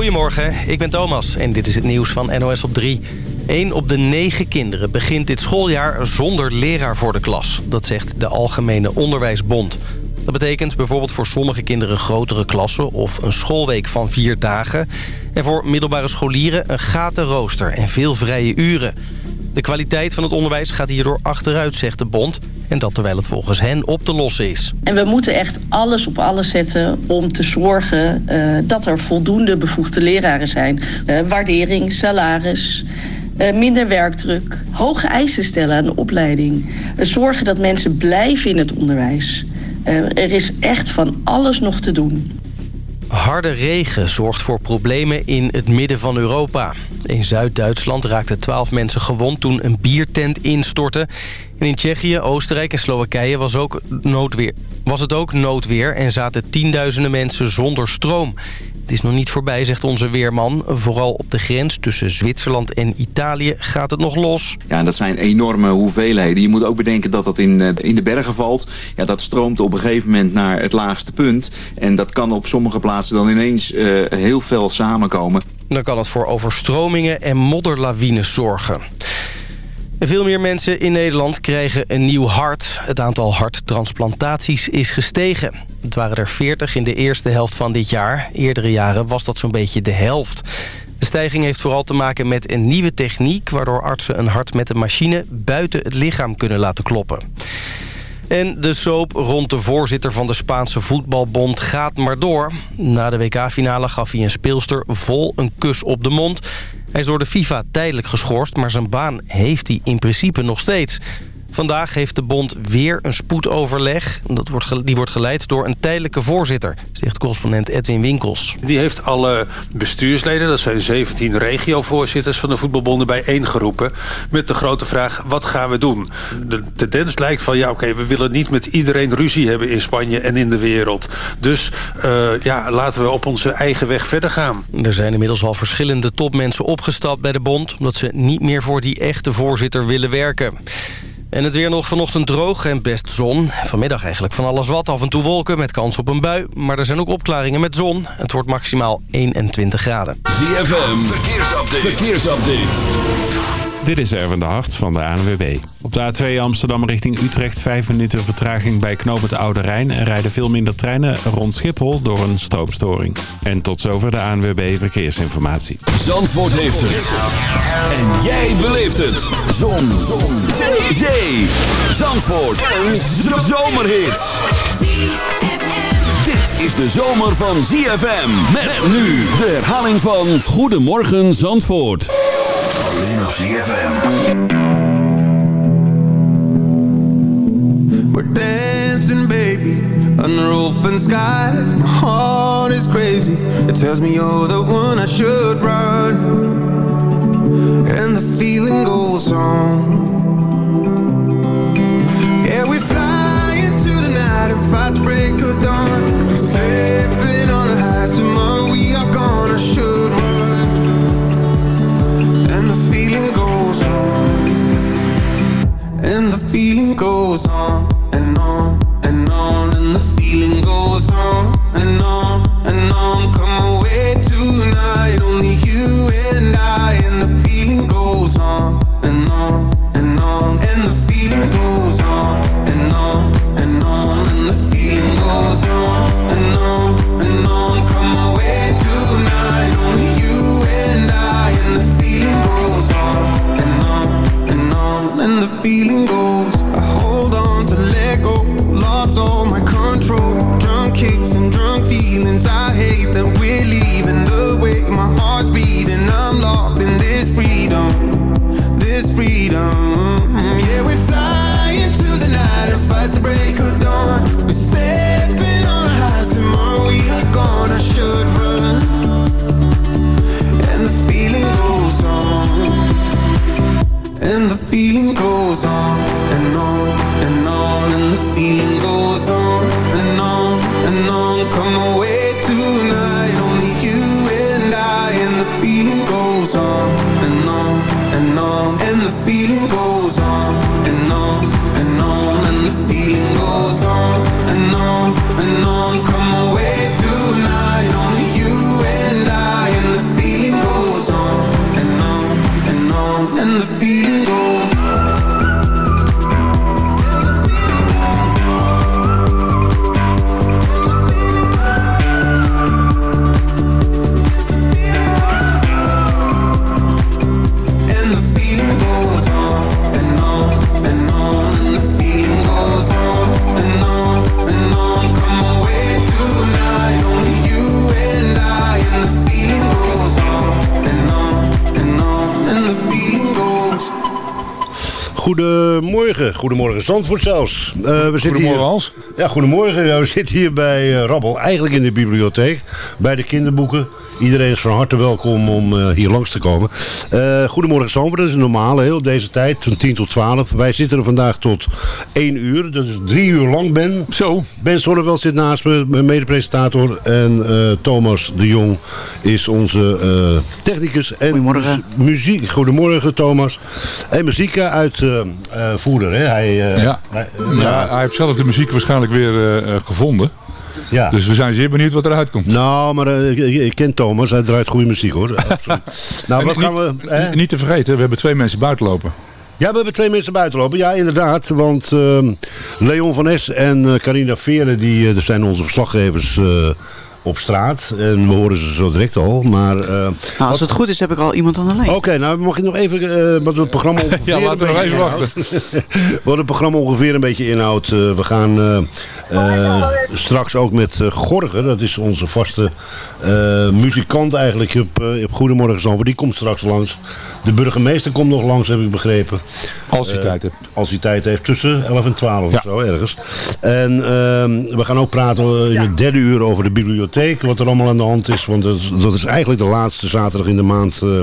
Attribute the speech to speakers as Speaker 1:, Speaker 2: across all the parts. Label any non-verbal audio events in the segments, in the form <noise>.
Speaker 1: Goedemorgen, ik ben Thomas en dit is het nieuws van NOS op 3. Eén op de negen kinderen begint dit schooljaar zonder leraar voor de klas. Dat zegt de Algemene Onderwijsbond. Dat betekent bijvoorbeeld voor sommige kinderen grotere klassen... of een schoolweek van vier dagen. En voor middelbare scholieren een gatenrooster en veel vrije uren. De kwaliteit van het onderwijs gaat hierdoor achteruit, zegt de bond. En dat terwijl het volgens hen op te lossen is.
Speaker 2: En we moeten echt alles op alles zetten om te zorgen uh, dat er voldoende bevoegde leraren zijn. Uh, waardering, salaris, uh, minder werkdruk, hoge eisen stellen aan de opleiding. zorgen dat mensen blijven in het onderwijs. er is echt van alles nog te doen.
Speaker 1: Harde regen zorgt voor problemen in het midden van Europa. In Zuid-Duitsland raakten 12 mensen gewond toen een biertent instortte. En in Tsjechië, Oostenrijk en Slowakije was, ook noodweer, was het ook noodweer... en zaten tienduizenden mensen zonder stroom. Het is nog niet voorbij, zegt onze weerman. Vooral op de grens tussen Zwitserland en Italië gaat het nog los.
Speaker 3: Ja, dat zijn enorme hoeveelheden. Je moet ook bedenken dat dat in, eh, in de bergen valt. Ja, dat stroomt op een gegeven moment naar het laagste punt. En dat kan op sommige plaatsen dan ineens uh, heel veel samenkomen.
Speaker 1: Dan kan het voor overstromingen en modderlawines zorgen. Veel meer mensen in Nederland krijgen een nieuw hart. Het aantal harttransplantaties is gestegen. Het waren er 40 in de eerste helft van dit jaar. Eerdere jaren was dat zo'n beetje de helft. De stijging heeft vooral te maken met een nieuwe techniek... waardoor artsen een hart met een machine buiten het lichaam kunnen laten kloppen. En de soap rond de voorzitter van de Spaanse voetbalbond gaat maar door. Na de WK-finale gaf hij een speelster vol een kus op de mond. Hij is door de FIFA tijdelijk geschorst, maar zijn baan heeft hij in principe nog steeds. Vandaag heeft de bond weer een spoedoverleg. Dat wordt, die wordt geleid door een tijdelijke voorzitter, zegt correspondent Edwin Winkels.
Speaker 4: Die heeft alle bestuursleden, dat zijn 17 regiovoorzitters van de voetbalbonden, bijeengeroepen. Met de grote vraag, wat gaan we doen? De tendens lijkt van, ja oké, we willen niet met iedereen ruzie hebben in Spanje en in de wereld. Dus uh, ja, laten we op onze eigen weg verder gaan.
Speaker 1: Er zijn inmiddels al verschillende topmensen opgestapt bij de bond... omdat ze niet meer voor die echte voorzitter willen werken. En het weer nog vanochtend droog en best zon. Vanmiddag eigenlijk van alles wat. Af en toe wolken met kans op een bui. Maar er zijn ook opklaringen met zon. Het wordt maximaal 21 graden.
Speaker 5: ZFM, verkeersupdate. verkeersupdate.
Speaker 6: Dit is Erwin de Hart van de ANWB. Op de A2 Amsterdam richting Utrecht 5 minuten vertraging bij knooppunt Oude Rijn. Er rijden veel minder treinen rond Schiphol door een stroomstoring. En tot zover de ANWB Verkeersinformatie.
Speaker 5: Zandvoort heeft het. En jij beleeft het. Zon. Zon. Zee. Zee. Zandvoort. Een zomerhit. Dit is de zomer van ZFM. Met nu de herhaling van Goedemorgen Zandvoort. Alleen op ZFM.
Speaker 7: We're dancing, baby, under open skies. My heart is crazy. It tells me you're the one I should run. And the feeling goes on. Yeah, we fly into the night and fight the break of dawn. The feeling goes on and on and on And the feeling goes on and on
Speaker 8: Goedemorgen, goedemorgen Zandvoort zelfs. Uh, we zitten
Speaker 9: goedemorgen
Speaker 8: hier,
Speaker 9: Hans.
Speaker 8: Ja, goedemorgen. Ja, we zitten hier bij uh, Rabbel, eigenlijk in de bibliotheek, bij de kinderboeken. Iedereen is van harte welkom om uh, hier langs te komen. Uh, goedemorgen Zandvoort, dat is een normale, heel deze tijd, van 10 tot 12. Wij zitten er vandaag tot 1 uur, dat is drie uur lang Ben.
Speaker 9: Zo.
Speaker 8: Ben Zonneveld zit naast me, mijn medepresentator. En Thomas de Jong is onze technicus. En
Speaker 10: goedemorgen.
Speaker 8: Muziek, goedemorgen Thomas. En muziek uit hè? Hij,
Speaker 9: ja.
Speaker 8: Hij,
Speaker 9: ja, hij heeft zelf de muziek waarschijnlijk weer gevonden.
Speaker 8: Ja.
Speaker 9: Dus we zijn zeer benieuwd wat eruit komt.
Speaker 8: Nou, maar uh, ik ken Thomas. Hij draait goede muziek hoor. <laughs> nou, wat
Speaker 9: niet,
Speaker 8: gaan we...
Speaker 9: Niet, niet te vergeten, we hebben twee mensen buiten lopen.
Speaker 8: Ja, we hebben twee mensen buiten lopen. Ja, inderdaad. Want uh, Leon van Es en uh, Carina Veren, die zijn onze verslaggevers op straat. En we horen ze zo direct al. Maar, uh,
Speaker 10: nou, als het goed is, heb ik al iemand aan de lijn.
Speaker 8: Oké, okay, nou mag ik nog even uh, wat het programma ongeveer <laughs>
Speaker 9: Ja, laten we nog even wachten. <laughs>
Speaker 8: wat het programma ongeveer een beetje inhoudt. Uh, we gaan straks ook met Gorger, dat is onze vaste muzikant eigenlijk op, op Goedemorgen Zandvoort. Die komt straks langs. De burgemeester komt nog langs, heb ik begrepen.
Speaker 9: Als hij tijd heeft.
Speaker 8: Als hij tijd heeft, tussen 11 en 12 ja. of zo ergens. En ehm, we gaan ook praten in het derde uur over de bibliotheek wat er allemaal aan de hand is. Want dat is, dat is eigenlijk de laatste zaterdag in de maand. Uh,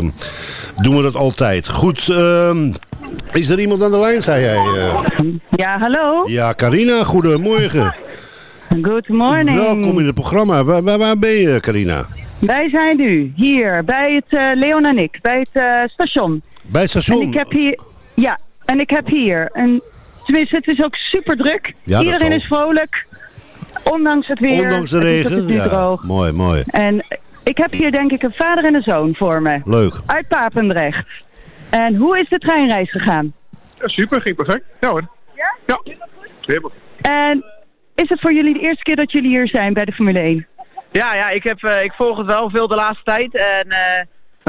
Speaker 8: doen we dat altijd. Goed, uh, is er iemand aan de lijn, zei jij? Uh?
Speaker 11: Ja, hallo.
Speaker 8: Ja, Carina, goedemorgen.
Speaker 11: Good morning.
Speaker 8: Welkom in het programma. Waar, waar, waar ben je, Carina?
Speaker 11: Wij zijn nu hier bij het uh, Leon en ik, bij het station.
Speaker 8: Bij het station?
Speaker 11: En ik heb hier, ja, en ik heb hier een, tenminste het is ook super druk.
Speaker 8: Ja,
Speaker 11: Iedereen is vrolijk. Ondanks het weer.
Speaker 8: Ondanks de regen?
Speaker 11: Het is ja,
Speaker 8: droog. mooi, mooi.
Speaker 11: En ik heb hier denk ik een vader en een zoon voor me.
Speaker 8: Leuk.
Speaker 11: Uit Papendrecht. En hoe is de treinreis gegaan?
Speaker 12: Ja, super, ging perfect. Ja hoor.
Speaker 11: Ja?
Speaker 12: Ja. Helemaal.
Speaker 11: En is het voor jullie de eerste keer dat jullie hier zijn bij de Formule 1?
Speaker 13: Ja, ja ik, heb, uh, ik volg het wel veel de laatste tijd. En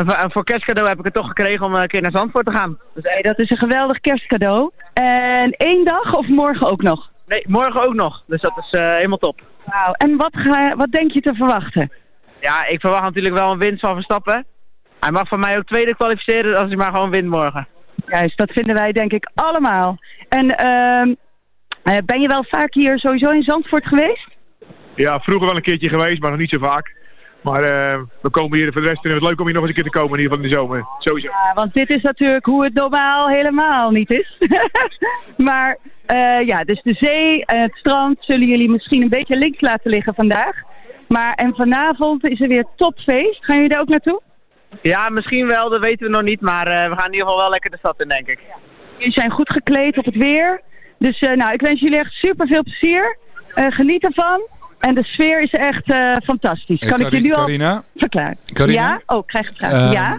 Speaker 13: uh, voor kerstcadeau heb ik het toch gekregen om een keer naar Zandvoort te gaan.
Speaker 11: Dus hey, dat is een geweldig kerstcadeau. En één dag of morgen ook nog?
Speaker 13: Nee, morgen ook nog. Dus dat is uh, helemaal top.
Speaker 11: Wauw. En wat, ga, wat denk je te verwachten?
Speaker 13: Ja, ik verwacht natuurlijk wel een winst van Verstappen. Hij mag van mij ook tweede kwalificeren als hij maar gewoon wint morgen.
Speaker 11: Juist, dat vinden wij denk ik allemaal. En uh, ben je wel vaak hier sowieso in Zandvoort geweest?
Speaker 12: Ja, vroeger wel een keertje geweest, maar nog niet zo vaak. Maar uh, we komen hier voor de rest we het leuk om hier nog eens een keer te komen in ieder geval in de zomer. Sowieso.
Speaker 11: Ja, want dit is natuurlijk hoe het normaal helemaal niet is. <laughs> maar uh, ja, dus de zee en het strand zullen jullie misschien een beetje links laten liggen vandaag. Maar en vanavond is er weer topfeest. Gaan jullie daar ook naartoe?
Speaker 13: Ja, misschien wel. Dat weten we nog niet. Maar uh, we gaan in ieder geval wel lekker de stad in, denk ik.
Speaker 11: Jullie zijn goed gekleed op het weer. Dus nou, ik wens jullie echt super veel plezier. geniet ervan. En de sfeer is echt uh, fantastisch. Kan ik je nu al
Speaker 9: Carina?
Speaker 11: verklaren?
Speaker 9: Carina?
Speaker 11: Ja? Oh, ik krijg het vraag.
Speaker 9: Uh,
Speaker 11: ja?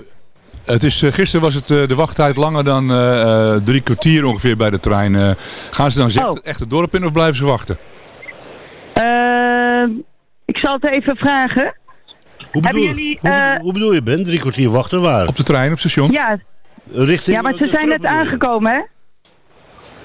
Speaker 9: Het is, uh, gisteren was het uh, de wachttijd langer dan uh, drie kwartier ongeveer bij de trein. gaan ze dan echt,
Speaker 11: oh.
Speaker 9: echt het dorp in of blijven ze wachten?
Speaker 11: ik zal het even vragen.
Speaker 8: Hoe bedoel,
Speaker 11: jullie,
Speaker 8: hoe, hoe, bedoel je, Ben? Drie kwartier wachten waar?
Speaker 9: Op de trein, op station?
Speaker 11: Ja,
Speaker 8: Richting
Speaker 11: ja maar ze zijn net aangekomen, hè?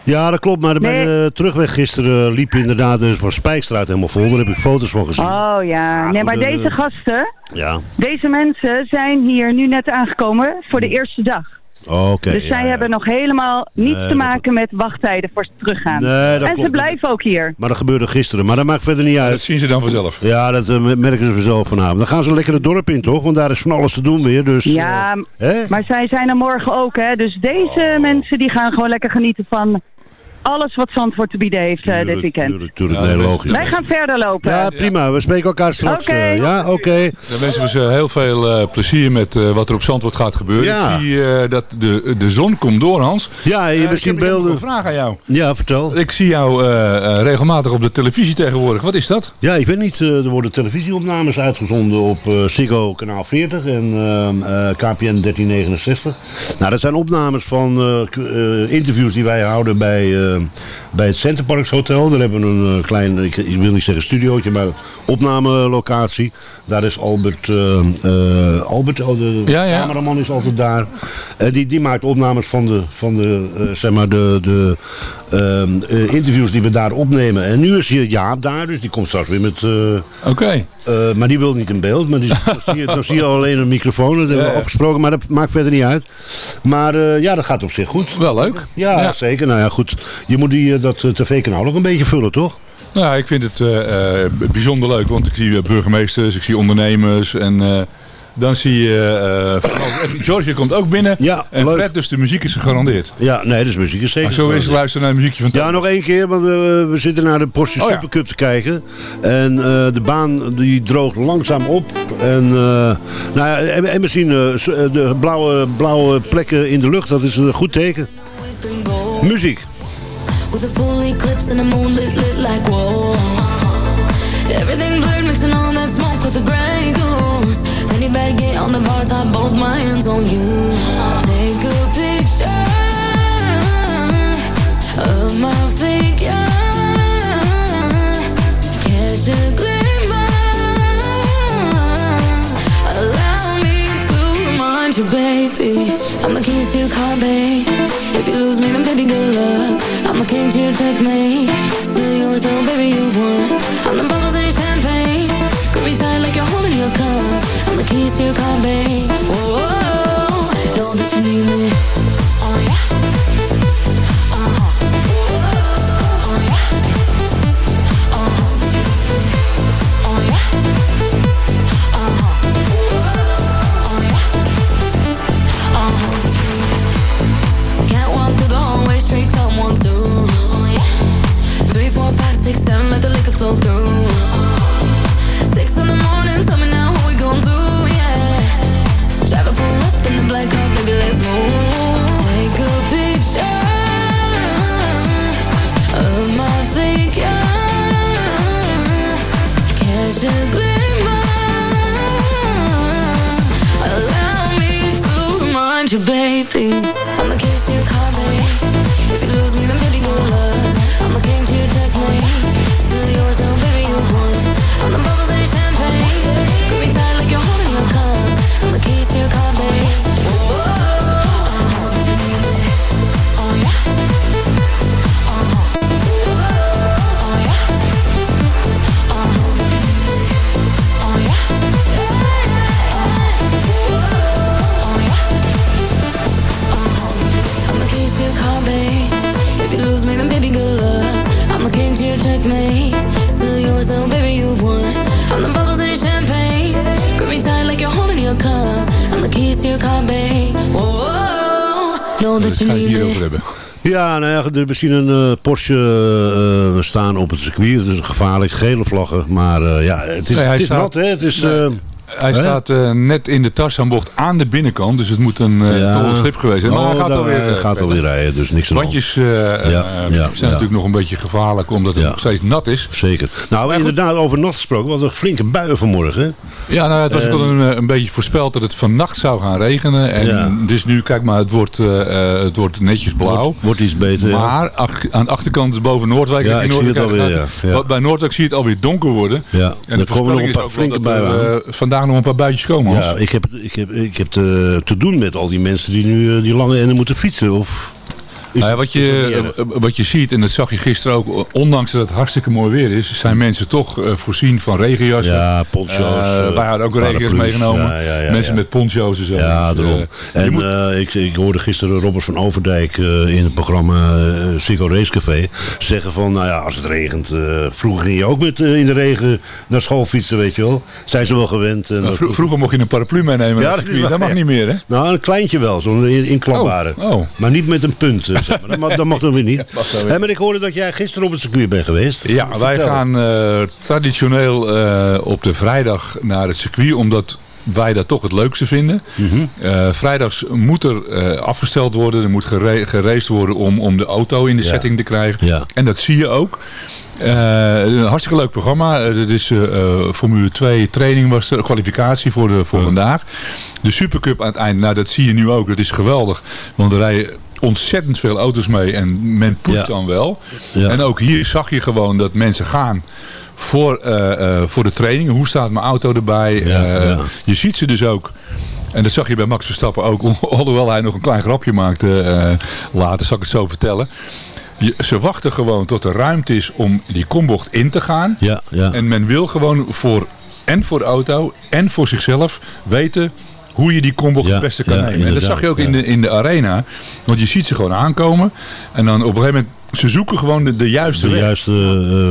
Speaker 8: Ja, dat klopt. Maar bij
Speaker 11: Nee.
Speaker 8: de terugweg gisteren liep inderdaad de Van Spijkstraat helemaal vol. Daar heb ik foto's van gezien.
Speaker 11: Oh ja, nee, maar
Speaker 8: eh,
Speaker 11: deze gasten,
Speaker 8: Ja,
Speaker 11: deze mensen zijn hier nu net aangekomen voor de eerste dag.
Speaker 8: Oh, oké.
Speaker 11: dus zij
Speaker 8: ja.
Speaker 11: hebben nog helemaal niets
Speaker 8: Nee,
Speaker 11: te
Speaker 8: dat-
Speaker 11: maken met wachttijden voor ze teruggaan.
Speaker 8: Nee, dat
Speaker 11: en ze
Speaker 8: klopt.
Speaker 11: blijven ook hier.
Speaker 8: Maar dat gebeurde gisteren. Maar dat maakt verder niet
Speaker 9: Dat
Speaker 8: uit.
Speaker 9: zien ze dan vanzelf.
Speaker 8: Ja, dat eh, merken ze vanzelf vanavond. Dan gaan ze lekker het dorp in, toch? Want daar is van alles te doen weer. Dus,
Speaker 11: Ja,
Speaker 8: eh, hè?
Speaker 11: maar zij zijn er morgen ook, hè. Dus deze
Speaker 8: Oh.
Speaker 11: mensen die gaan gewoon lekker genieten van alles wat Zandvoort te bieden heeft eh, dit weekend.
Speaker 8: Tuurlijk, tuurlijk.
Speaker 9: Ja,
Speaker 8: nee, logisch.
Speaker 11: Wij gaan verder lopen.
Speaker 8: Ja, prima. We spreken elkaar straks.
Speaker 11: Oké.
Speaker 8: eh, ja, oké.
Speaker 9: Dan wensen we ze heel veel eh, plezier met eh, wat er op Zandvoort gaat gebeuren.
Speaker 8: Ja.
Speaker 9: Ik zie eh, dat de, de zon komt door, Hans.
Speaker 8: Ja, je
Speaker 9: Eh,
Speaker 8: hebt
Speaker 9: ik heb- ik heb nog
Speaker 8: beelden.
Speaker 9: een vraag aan jou.
Speaker 8: Ja, vertel.
Speaker 9: Ik zie jou eh, eh, regelmatig op de televisie tegenwoordig. Wat is dat?
Speaker 8: Ja, ik weet niet. eh, er worden televisieopnames uitgezonden op eh Ziggo kanaal 40 en KPN 1369. Nou, dat zijn opnames van eh, eh, interviews die wij houden bij, eh, bij het Centerparks Hotel. Daar hebben we een eh, klein, ik, ik wil niet zeggen studiootje, maar opnamelocatie. Daar is Albert, eh, eh, Albert, oh, de
Speaker 9: Ja, ja.
Speaker 8: cameraman is altijd daar. Die, die maakt opnames van de, van de, zeg maar de, de ehm, eh, interviews die we daar opnemen. En nu is hier Jaap daar, dus die komt straks weer met...
Speaker 9: Oké.
Speaker 8: maar die wil niet in beeld, maar die, <laughs> dan, zie je, dan zie je alleen een microfoon. Dat hebben we
Speaker 9: ja.
Speaker 8: afgesproken, maar dat maakt verder niet uit. Maar ja, dat gaat op zich goed.
Speaker 9: Wel leuk.
Speaker 8: Ja, zeker. Nou ja, goed. Je moet die, dat eh, tv-kanaal ook een beetje vullen, toch?
Speaker 9: Nou, ik vind het eh, eh, bijzonder leuk, want ik zie burgemeesters, ik zie ondernemers en dan zie je... vooral- George komt ook binnen
Speaker 8: Ja,
Speaker 9: en
Speaker 8: leuk.
Speaker 9: Fred, dus de muziek is gegarandeerd.
Speaker 8: Ja, nee, dus muziek is zeker.
Speaker 9: Maar zo is luisteren naar de muziekje van
Speaker 8: Ja, nog één keer, want we zitten naar de Porsche
Speaker 9: Oh ja.
Speaker 8: Supercup te kijken. En de baan die droogt langzaam op. En, nou ja, en, en we zien de blauwe, blauwe plekken in de lucht. Dat is een goed teken. Muziek.
Speaker 14: With a full eclipse and the moon lit, lit like whoa. Everything blurred, mixing all that smoke with the gray goose. Fanny baggy on the bar top, both my hands on you. Your checkmate. Still yours, though, baby, you've won. I'm the bubbles in your champagne. Me tight like you're holding your cup. I'm the keys to your car, babe. You, baby, good luck. I'm the king to your checkmate. Still yours, though, baby, you've won. I'm the bubbles in your champagne. Grip me tight like you're holding your cup. I'm the keys to your car, babe. Whoa, know that you
Speaker 9: ga ik
Speaker 14: need
Speaker 9: hierover
Speaker 14: me.
Speaker 9: hebben.
Speaker 8: Ja, nou ja, we zien een eh, Porsche eh, staan op het circuit. Het is gevaarlijk, gele vlaggen. Maar eh, ja, het is,
Speaker 9: Nee,
Speaker 8: het is
Speaker 9: staat-
Speaker 8: nat, hè? Het is,
Speaker 9: Nee.
Speaker 8: Eh,
Speaker 9: Hij
Speaker 8: hè?
Speaker 9: staat eh, net in de Tarzanbocht aan de binnenkant, dus het moet een
Speaker 8: Ja.
Speaker 9: tol slip geweest zijn. Maar
Speaker 8: Oh,
Speaker 9: hij gaat alweer,
Speaker 8: hij
Speaker 9: eh,
Speaker 8: gaat
Speaker 9: verder.
Speaker 8: alweer rijden, dus niks aan de hand.
Speaker 9: Bandjes eh,
Speaker 8: Ja,
Speaker 9: eh,
Speaker 8: ja,
Speaker 9: zijn
Speaker 8: ja.
Speaker 9: natuurlijk nog een beetje gevaarlijk, omdat het nog steeds nat is.
Speaker 8: Zeker. Nou, inderdaad, over nat gesproken. Wat een flinke buien vanmorgen. hè?
Speaker 9: Ja, nou, het was ook al een, eh, een beetje voorspeld dat het vannacht zou gaan regenen. En
Speaker 8: Ja.
Speaker 9: dus nu, kijk maar, het wordt, eh, eh, het wordt netjes blauw.
Speaker 8: Wordt, wordt iets beter. ja.
Speaker 9: Maar ach- aan de achterkant is boven Noordwijk.
Speaker 8: Ja, ik zie het alweer,
Speaker 9: gaat-
Speaker 8: ja, ja.
Speaker 9: Wat Bij Noordwijk zie je het alweer donker worden.
Speaker 8: Ja,
Speaker 9: En
Speaker 8: er
Speaker 9: de
Speaker 8: komen nog
Speaker 9: voorspelling
Speaker 8: een
Speaker 9: is
Speaker 8: paar
Speaker 9: ook wel
Speaker 8: flinke
Speaker 9: dat er,
Speaker 8: buien
Speaker 9: eh, vandaag nog een paar buitjes komen. Hans.
Speaker 8: Ja, ik heb, ik heb, ik heb te, te doen met al die mensen die nu eh, die lange enden moeten fietsen. Of
Speaker 9: Nou ja, wat, je, eh, wat je ziet, en dat zag je gisteren ook, ondanks dat het hartstikke mooi weer is, zijn mensen toch eh, voorzien van regenjassen.
Speaker 8: Ja, poncho's,
Speaker 9: Eh,
Speaker 8: eh,
Speaker 9: wij hadden ook regenjas meegenomen.
Speaker 8: Ja, ja, ja,
Speaker 9: mensen met poncho's en zo.
Speaker 8: Ja,
Speaker 9: Dus,
Speaker 8: daarom.
Speaker 9: eh,
Speaker 8: en
Speaker 9: moet-
Speaker 8: eh, ik, ik hoorde gisteren Robert van Overdijk eh, in het programma uh, Psycho Racecafé zeggen van, nou ja, als het regent, eh, vroeger ging je ook met eh, in de regen naar school fietsen, weet je wel. Zijn ze wel gewend. En
Speaker 9: nou, vro- vroeger mocht je een paraplu meenemen.
Speaker 8: Ja, dat
Speaker 9: mag niet meer, hè?
Speaker 8: Nou, een kleintje wel, zo'n in- inklapbare.
Speaker 9: Oh, oh.
Speaker 8: Maar niet met een punt, eh, zeg maar. dat, mag, dat mag dan weer niet. <laughs> maar ik hoorde dat jij gisteren op het circuit bent geweest.
Speaker 9: Ja, wij gaan eh, traditioneel eh, op de vrijdag naar het circuit, omdat wij dat toch het leukste vinden.
Speaker 8: Mhm.
Speaker 9: Eh, vrijdags moet er afgesteld worden, er moet gere geraced worden om, om de auto in de
Speaker 8: Ja.
Speaker 9: setting te krijgen.
Speaker 8: Ja.
Speaker 9: En dat zie je ook. Een hartstikke leuk programma. Is Formule 2 training was er, kwalificatie voor, de, voor vandaag. De Supercup aan het eind, nou dat zie je nu ook, dat is geweldig. Want er rijden ontzettend veel auto's mee en men
Speaker 8: Ja.
Speaker 9: dan wel.
Speaker 8: Ja.
Speaker 9: En ook hier zag je gewoon dat mensen gaan voor, eh, eh, voor de training. Hoe staat mijn auto erbij?
Speaker 8: Ja,
Speaker 9: Eh. Je ziet ze dus ook. En dat zag je bij Max Verstappen ook. <laughs> Alhoewel hij nog een klein grapje maakte later, zal ik het zo vertellen. Je, ze wachten gewoon tot er ruimte is om die kombocht in te gaan.
Speaker 8: Ja, ja.
Speaker 9: En men wil gewoon voor, en voor de auto en voor zichzelf weten hoe je die kombocht
Speaker 8: Ja,
Speaker 9: het beste kan
Speaker 8: ja,
Speaker 9: nemen. En dat zag je ook in, de, in de arena. Want je ziet ze gewoon aankomen. En dan op een gegeven moment, ze zoeken gewoon de, de juiste
Speaker 8: De juiste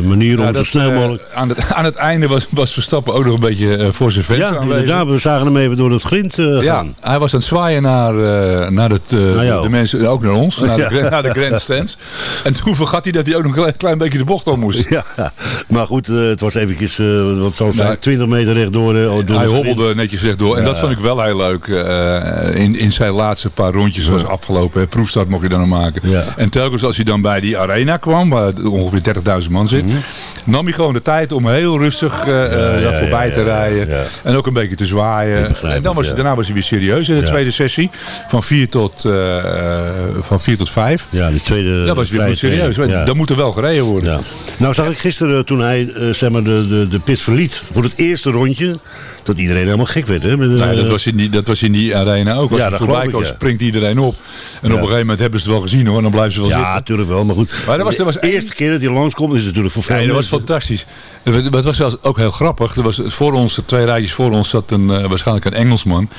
Speaker 8: eh, manier om zo snel
Speaker 9: eh,
Speaker 8: mogelijk...
Speaker 9: aan, het, aan het einde was, was Verstappen ook nog een beetje eh, voor zijn venster
Speaker 8: Ja,
Speaker 9: aanwezig.
Speaker 8: inderdaad. We zagen hem even door het grind
Speaker 9: Ja,
Speaker 8: gaan.
Speaker 9: hij was aan het zwaaien naar, naar het, de mensen, ook naar ons, naar de, <laughs> naar de grandstands. En toen vergat hij dat hij ook nog een klein, beetje de bocht om moest.
Speaker 8: Ja, maar goed, het was eventjes, wat zal het zijn,
Speaker 9: Nee.
Speaker 8: 20 meter rechtdoor. eh, door
Speaker 9: hij hobbelde netjes rechtdoor. En
Speaker 8: Ja.
Speaker 9: dat vond ik wel heel leuk. in, in zijn laatste paar rondjes was afgelopen. hè. Proefstart mocht je dan nog maken. En telkens als hij dan bij die arena kwam, waar het ongeveer 30.000 man zit, nam hij gewoon de tijd om heel rustig eh, eh,
Speaker 8: Mhm. ja,
Speaker 9: voorbij
Speaker 8: ja,
Speaker 9: te
Speaker 8: ja,
Speaker 9: rijden.
Speaker 8: ja.
Speaker 9: En ook een beetje te zwaaien. En dan
Speaker 8: het,
Speaker 9: was,
Speaker 8: ja.
Speaker 9: daarna was hij weer serieus in de
Speaker 8: Ja.
Speaker 9: tweede sessie. Van 4 tot, eh, van 4 tot 5.
Speaker 8: Ja, de tweede.
Speaker 9: Dat was weer goed serieus.
Speaker 8: ja.
Speaker 9: Dan moet er wel gereden worden.
Speaker 8: Ja. Nou zag ik gisteren toen hij zeg maar de, de, de pit verliet voor het eerste rondje, dat iedereen helemaal gek werd. Hè? Met,
Speaker 9: Nee, dat was, in die, dat was in die arena ook. Als
Speaker 8: Ja, dat
Speaker 9: voorbij komt,
Speaker 8: ja.
Speaker 9: springt iedereen op. En op een gegeven moment hebben ze het wel gezien hoor. En dan blijven ze wel
Speaker 8: ja,
Speaker 9: zitten.
Speaker 8: natuurlijk wel, maar goed.
Speaker 9: Maar dat was- dat was
Speaker 8: de eerste keer dat hij langskomt is natuurlijk voor veel
Speaker 9: Nee, dat was fantastisch. Maar het was zelfs ook heel grappig. Er was voor ons, twee rijtjes voor ons, zat een, eh, waarschijnlijk een Engelsman.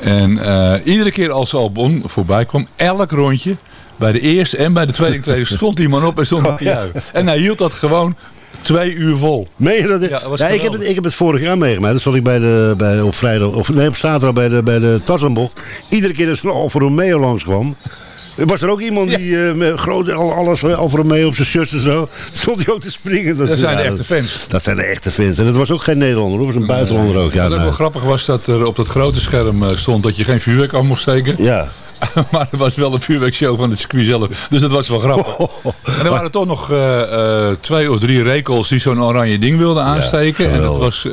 Speaker 9: En eh, iedere keer als Albon voorbij kwam, elk rondje, bij de eerste en bij de tweede training, stond die man op en stond
Speaker 8: Oh,
Speaker 9: op juichen. En hij hield dat gewoon twee uur vol.
Speaker 8: Je dat?
Speaker 9: Ja, dat
Speaker 8: ik, heb het, ik heb het vorig jaar meegemaakt. Dat zat ik bij de, bij, op vrijdag, of nee, op zaterdag bij de, bij de Tassenbocht. Iedere keer als Alfa Romeo langskwam. Was er ook iemand die eh, met groot al- alles eh, Alfa Romeo op zijn shirt en zo. <laughs> Stond hij ook te springen.
Speaker 9: Dat zijn de echte fans.
Speaker 8: Dat zijn de echte fans. En dat was ook geen Nederlander, dat was een buitenlander ook. Ja,
Speaker 9: Wat ook
Speaker 8: nou.
Speaker 9: wel grappig was dat er op dat grote scherm eh, stond dat je geen vuurwerk af mocht steken.
Speaker 8: ja. <laughs>
Speaker 9: maar er was wel een vuurwerkshow van het circuit zelf. Dus dat was wel grappig. <laughs> En er waren toch nog eh, eh, twee of drie rekels die zo'n oranje ding wilden aansteken. en dat was...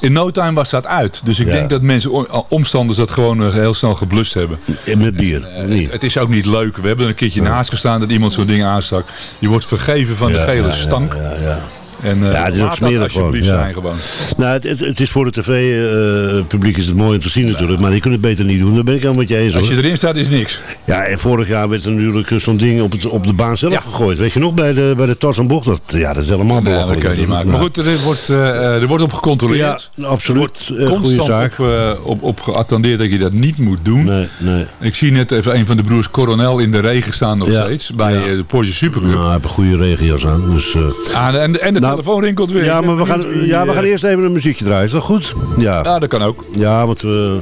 Speaker 9: eh, in no time was dat uit. Dus ik
Speaker 8: Ja.
Speaker 9: denk dat mensen, omstanders dat gewoon eh, heel snel geblust hebben.
Speaker 8: En Met bier.
Speaker 9: Eh,
Speaker 8: niet.
Speaker 9: het is ook niet leuk. We hebben er een keertje naast gestaan dat iemand zo'n ding aanstak. Je wordt vergeven van de gele
Speaker 8: ja,
Speaker 9: stank. En eh,
Speaker 8: Ja, het is ook smerig gewoon, ja.
Speaker 9: zijn gewoon.
Speaker 8: Nou, het, het, het is voor het tv-publiek is het mooi om te zien natuurlijk. Maar die kunnen het beter niet doen. Daar ben ik helemaal met je eens.
Speaker 9: Als je
Speaker 8: hoor.
Speaker 9: erin staat is niks.
Speaker 8: Ja, en vorig jaar werd er natuurlijk eh, zo'n ding op, het, op de baan zelf
Speaker 9: Ja.
Speaker 8: gegooid. Weet je nog, bij de, bij de Tas en Bocht? Dat, ja, dat is helemaal
Speaker 9: Ja, dat kan je niet maken. Maar
Speaker 8: Nou,
Speaker 9: goed, er wordt, eh, eh, er wordt op gecontroleerd.
Speaker 8: Ja, absoluut.
Speaker 9: Er
Speaker 8: Eh,
Speaker 9: wordt
Speaker 8: goede zaak.
Speaker 9: op, eh, op, op geattendeerd dat je dat niet moet doen.
Speaker 8: Nee, nee.
Speaker 9: Ik zie net even een van de broers Coronel in de regen staan nog steeds. Bij eh, de Porsche Supercup.
Speaker 8: Nou, hij heeft een goede regio's aan. Dus, eh,
Speaker 9: Ah, en, en de
Speaker 8: Nou,
Speaker 9: telefoon rinkelt weer.
Speaker 8: ja, maar we gaan, ja, we
Speaker 9: eh,
Speaker 8: gaan eerst even een muziekje draaien. Is dat goed? Ja,
Speaker 9: Ja, dat kan ook.
Speaker 8: ja want we...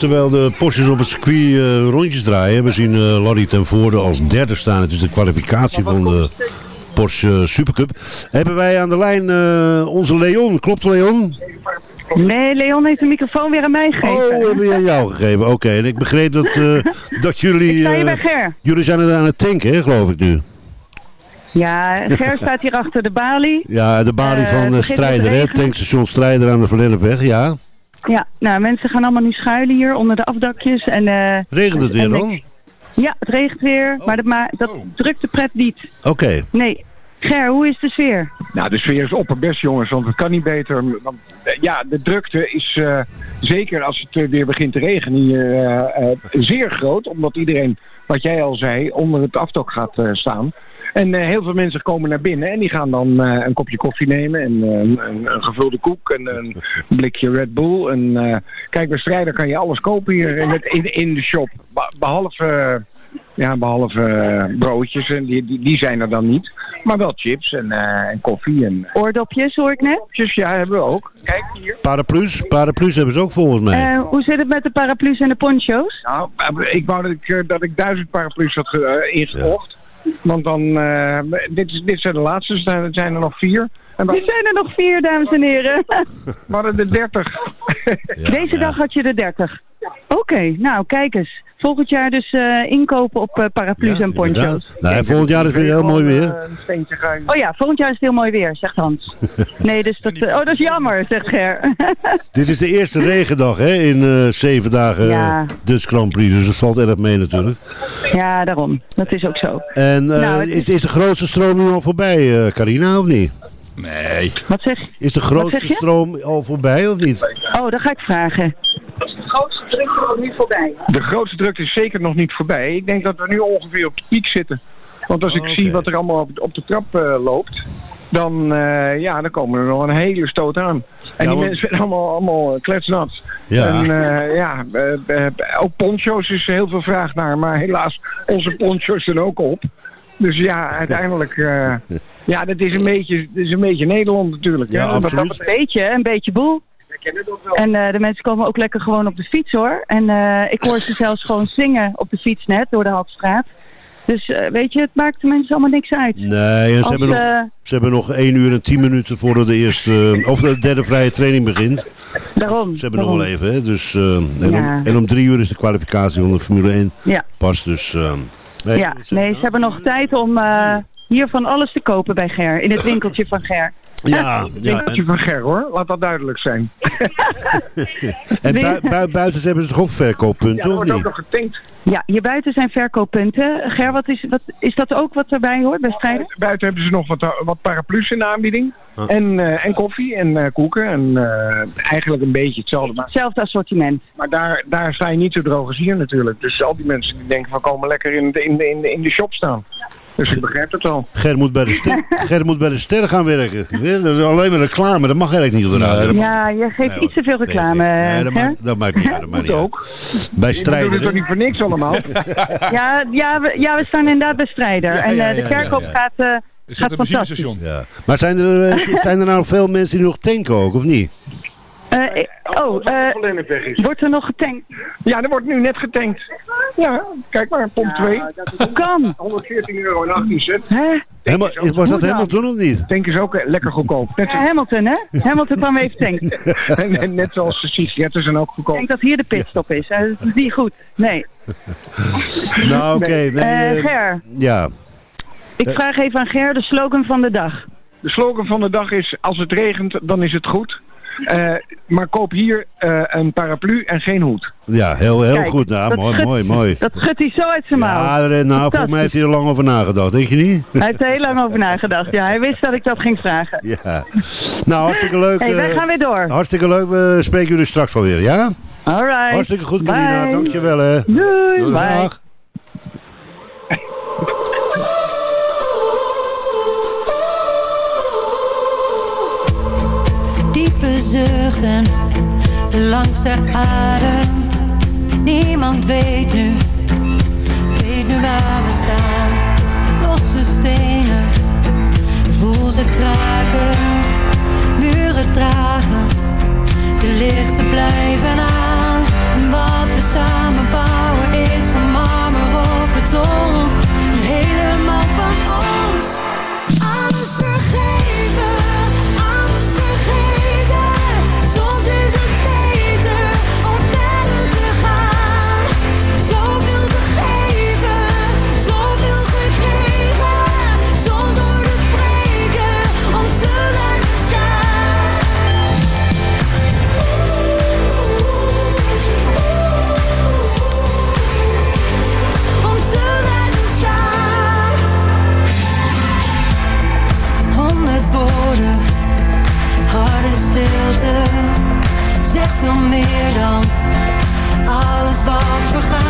Speaker 8: terwijl de Porsches op het circuit eh, rondjes draaien. We zien eh Larry ten Voorde als derde staan. Het is de kwalificatie van de Porsche Supercup. Hebben wij aan de lijn eh, onze Leon. Klopt Leon?
Speaker 11: Nee, Leon heeft de microfoon weer aan mij gegeven.
Speaker 8: Oh, hebben aan jou gegeven. Oké, en ik begreep dat, eh, <laughs> dat jullie... Eh, jullie zijn aan het tanken, hè, geloof ik nu.
Speaker 11: Ja, Ger <laughs> staat hier achter de balie.
Speaker 8: Ja, de balie
Speaker 11: Eh,
Speaker 8: van Strijder, hè? Tankstation Strijder aan de Verlennepweg, ja.
Speaker 11: Ja, nou, mensen gaan allemaal nu schuilen hier onder de afdakjes. En, eh,
Speaker 8: Regent het weer
Speaker 11: en-
Speaker 8: dan?
Speaker 11: Ja, het regent weer, maar dat, ma dat drukt de pret niet.
Speaker 8: Oké.
Speaker 11: Nee. Ger, hoe is de sfeer?
Speaker 15: Nou, de sfeer is opperbest, jongens, want het kan niet beter. Want, eh, ja, de drukte is eh, zeker als het weer begint te regenen hier eh, eh, zeer groot. Omdat iedereen, wat jij al zei, onder het aftok gaat eh, staan. En eh, heel veel mensen komen naar binnen en die gaan dan eh, een kopje koffie nemen en eh, een, een, gevulde koek en een blikje Red Bull. En, eh, kijk, bij Strijder kan je alles kopen hier in, het, in, in de shop. Be- behalve, eh, ja, behalve eh, broodjes, en die, die, die zijn er dan niet. Maar wel chips en, eh, en koffie. En,
Speaker 11: Oordopjes hoor ik net.
Speaker 15: Oordopjes, ja, hebben we ook. Kijk hier.
Speaker 8: Paraplu's, paraplu's hebben ze ook volgens mij.
Speaker 11: Eh, hoe zit het met de paraplu's en de poncho's?
Speaker 15: Nou, ik wou dat ik, eh, dat ik duizend paraplu's had ingekocht. Want dan, eh, dit, is, dit zijn de laatste, dus er zijn er nog vier. En
Speaker 11: Er zijn er nog vier, dames en heren.
Speaker 15: We hadden er dertig.
Speaker 11: Deze dag had je de 30. Oké, nou kijk eens. Volgend jaar dus eh, inkopen op eh, paraplu's en poncho's.
Speaker 8: Inderdaad. Nou, volgend jaar is het weer heel mooi weer.
Speaker 11: Oh ja, volgend jaar is het heel mooi weer, zegt Hans. <laughs> Nee, dus dat, oh, dat is jammer, zegt Ger. <laughs>
Speaker 8: Dit is de eerste regendag hè, in eh, zeven dagen
Speaker 11: Ja.
Speaker 8: eh, Dutch Grand Prix. Dus dat valt erg mee natuurlijk.
Speaker 11: ja, daarom. Dat is ook zo.
Speaker 8: En eh,
Speaker 11: Nou, het
Speaker 8: is, is de grootste stroom nu al voorbij, eh, Carina, of niet?
Speaker 9: Nee.
Speaker 11: Wat zeg
Speaker 8: Is de grootste
Speaker 11: zeg
Speaker 8: stroom al voorbij, of niet?
Speaker 11: Oh, dat ga ik vragen. De grootste drukte nog niet voorbij.
Speaker 15: De grootste drukte is zeker nog niet voorbij. Ik denk dat we nu ongeveer op de piek zitten. Want als ik zie wat er allemaal op, op de trap eh, loopt, dan, eh, ja, dan komen er nog een hele stoot aan. En die
Speaker 8: want-
Speaker 15: mensen zijn allemaal, allemaal kletsnat.
Speaker 8: Ja.
Speaker 15: En eh, ja, eh, eh, ook poncho's is heel veel vraag naar, maar helaas, onze poncho's zijn ook op. Dus ja, uiteindelijk, eh, <laughs> ja, dat is een beetje, dat is een beetje Nederland natuurlijk.
Speaker 8: Ja,
Speaker 15: dat
Speaker 8: absoluut.
Speaker 15: betreft-
Speaker 11: Een beetje, een beetje boel. En eh, de mensen komen ook lekker gewoon op de fiets hoor. En eh, ik hoor ze zelfs gewoon zingen op de fiets net door de Haltstraat. Dus eh, weet je, het maakt de mensen allemaal niks uit.
Speaker 8: Nee, en ze,
Speaker 11: Als,
Speaker 8: hebben nog, ze hebben nog 1 uur en 10 minuten voordat de eerste, of de derde vrije training begint.
Speaker 11: Daarom.
Speaker 8: Ze hebben nog wel even, hè. Dus, en,
Speaker 11: Ja.
Speaker 8: om, en om drie uur is de kwalificatie van de Formule 1
Speaker 11: Ja.
Speaker 8: pas. Dus, nee,
Speaker 11: ja, nee, ze hebben nog tijd om hier van alles te kopen bij Ger. In het winkeltje van Ger.
Speaker 8: Ja, ja,
Speaker 15: Winkeltje van Ger hoor, laat dat duidelijk zijn. <laughs>
Speaker 8: En bui- bui- buiten hebben ze toch ook
Speaker 15: Ja,
Speaker 8: verkooppunten,
Speaker 15: er
Speaker 8: of
Speaker 15: wordt ook
Speaker 8: niet?
Speaker 15: nog getankt.
Speaker 11: Ja, hier buiten zijn verkooppunten. Ger, wat is, wat, is dat ook wat erbij hoort bij strijden?
Speaker 15: Buiten hebben ze nog wat, wat paraplu's in de aanbieding.
Speaker 8: Ah.
Speaker 15: En, eh, en koffie en eh, koeken. En eh, eigenlijk een beetje hetzelfde. Maar,
Speaker 11: Hetzelfde assortiment.
Speaker 15: maar daar, daar sta je niet zo droog als hier natuurlijk. Dus al die mensen die denken van komen lekker in de, in de, in de, in de shop staan. Dus ik begrijp het wel.
Speaker 8: Ger moet bij de ster, <laughs> Ger moet bij de ster gaan werken. Dat is alleen maar reclame, dat mag eigenlijk niet op de radio.
Speaker 11: Ja, je geeft iets te veel reclame,
Speaker 8: Nee, dat maakt, dat maakt niet uit. Dat <laughs> maakt niet uit.
Speaker 15: ook.
Speaker 8: Bij
Speaker 15: Die doen het
Speaker 8: strijden.
Speaker 15: toch niet voor niks allemaal? <laughs>
Speaker 11: Ja, ja, we, ja, we staan inderdaad bij strijder. en
Speaker 8: ja,
Speaker 11: eh, de
Speaker 8: ja.
Speaker 11: gaat, eh,
Speaker 9: Is
Speaker 11: gaat
Speaker 9: het een benzinestation?
Speaker 8: Ja. Maar zijn er, eh, zijn er nou veel mensen die nog tanken ook, of niet?
Speaker 11: Eh, eh, oh, eh, wordt er nog getankt?
Speaker 15: Ja, er wordt nu net getankt. Ja, kijk maar, pomp 2.
Speaker 11: Kan.
Speaker 15: 114 euro en 18 cent.
Speaker 11: Hè?
Speaker 8: Helemaal, was dat helemaal toen of niet?
Speaker 15: Tank is ook lekker goedkoop. Net,
Speaker 11: Ja, Hamilton, hè? Hamilton kwam even tanken.
Speaker 15: en, en net zoals de sigaretten zijn ook
Speaker 11: Ik
Speaker 15: goedkoop.
Speaker 11: denk dat hier de pitstop is. Dat is niet goed. Nee. <laughs>
Speaker 8: Nou, oké. nee,
Speaker 11: Ger,
Speaker 8: ja.
Speaker 11: ik vraag even aan Ger de slogan van de dag.
Speaker 15: De slogan van de dag is: als het regent, dan is het goed. Eh, maar koop hier eh, een paraplu en geen hoed.
Speaker 8: Ja, heel, heel
Speaker 11: Kijk,
Speaker 8: goed. Nou,
Speaker 11: dat
Speaker 8: mooi,
Speaker 11: schudt-
Speaker 8: mooi, mooi.
Speaker 11: Dat schudt hij zo uit zijn mouw.
Speaker 8: Ja, nou, volgens mij heeft hij er lang over nagedacht, denk je niet?
Speaker 11: Hij heeft er heel lang over nagedacht. Ja, hij wist dat ik dat ging vragen.
Speaker 8: Ja. Nou, hartstikke leuk.
Speaker 11: hey, wij
Speaker 8: eh,
Speaker 11: gaan weer door.
Speaker 8: Hartstikke leuk. We spreken jullie straks wel weer, ja?
Speaker 11: Alright.
Speaker 8: Hartstikke goed, Carina.
Speaker 11: Bye.
Speaker 8: Dankjewel, hè.
Speaker 11: Doei. Bye.
Speaker 8: Dag.
Speaker 16: Zuchten, de langste adem. Niemand weet nu, weet nu waar we staan. Losse stenen, voel ze kraken. Muren dragen, de lichten blijven aan. Wat
Speaker 5: radio heeft vergaan.